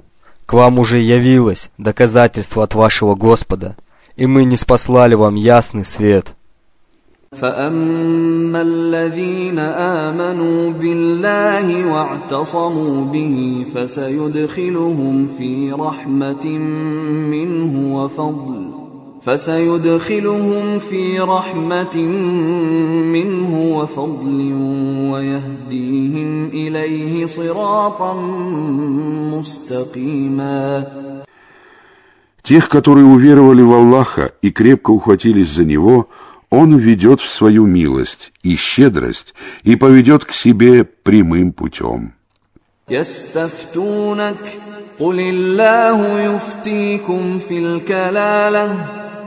к вам уже явилось доказательство от вашего Господа, и мы не спаслали вам ясный свет – فاما الذين امنوا بالله واعتصموا به فسيدخلهم في رحمه منه وفضل فسيدخلهم في رحمة منه وفضل ويهديهم إليه صراطا مستقيما Тех, которые уверовали в Аллаха и крепко ухватились за Него – он введет в свою милость и щедрость и поведет к себе прямым путем. يستفتونك قل الله يفتيكم في الكلالة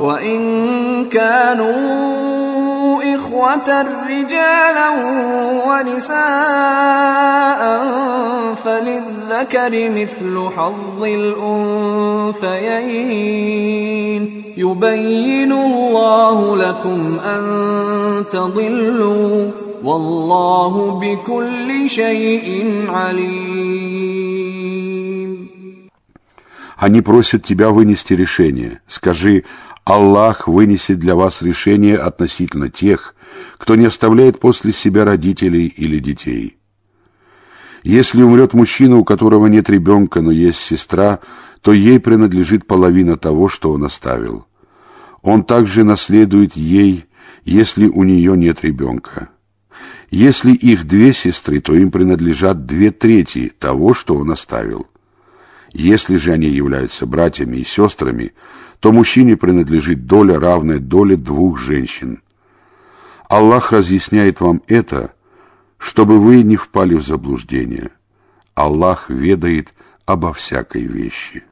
وإن كانوا إخوة رجالا ونساء فللذكر مثل حظ الأنثيين يبين الله لكم أن تضلوا والله بكل شيء عليم Они просят тебя вынести решение. Скажи, Аллах вынесет для вас решение относительно тех, кто не оставляет после себя родителей или детей. Если умрет мужчина, у которого нет ребенка, но есть сестра, то ей принадлежит половина того, что он оставил. Он также наследует ей, если у нее нет ребенка. Если их две сестры, то им принадлежат две трети того, что он оставил. Если же они являются братьями и сестрами, то мужчине принадлежит доля, равная доле двух женщин. Аллах разъясняет вам это, чтобы вы не впали в заблуждение. Аллах ведает обо всякой вещи.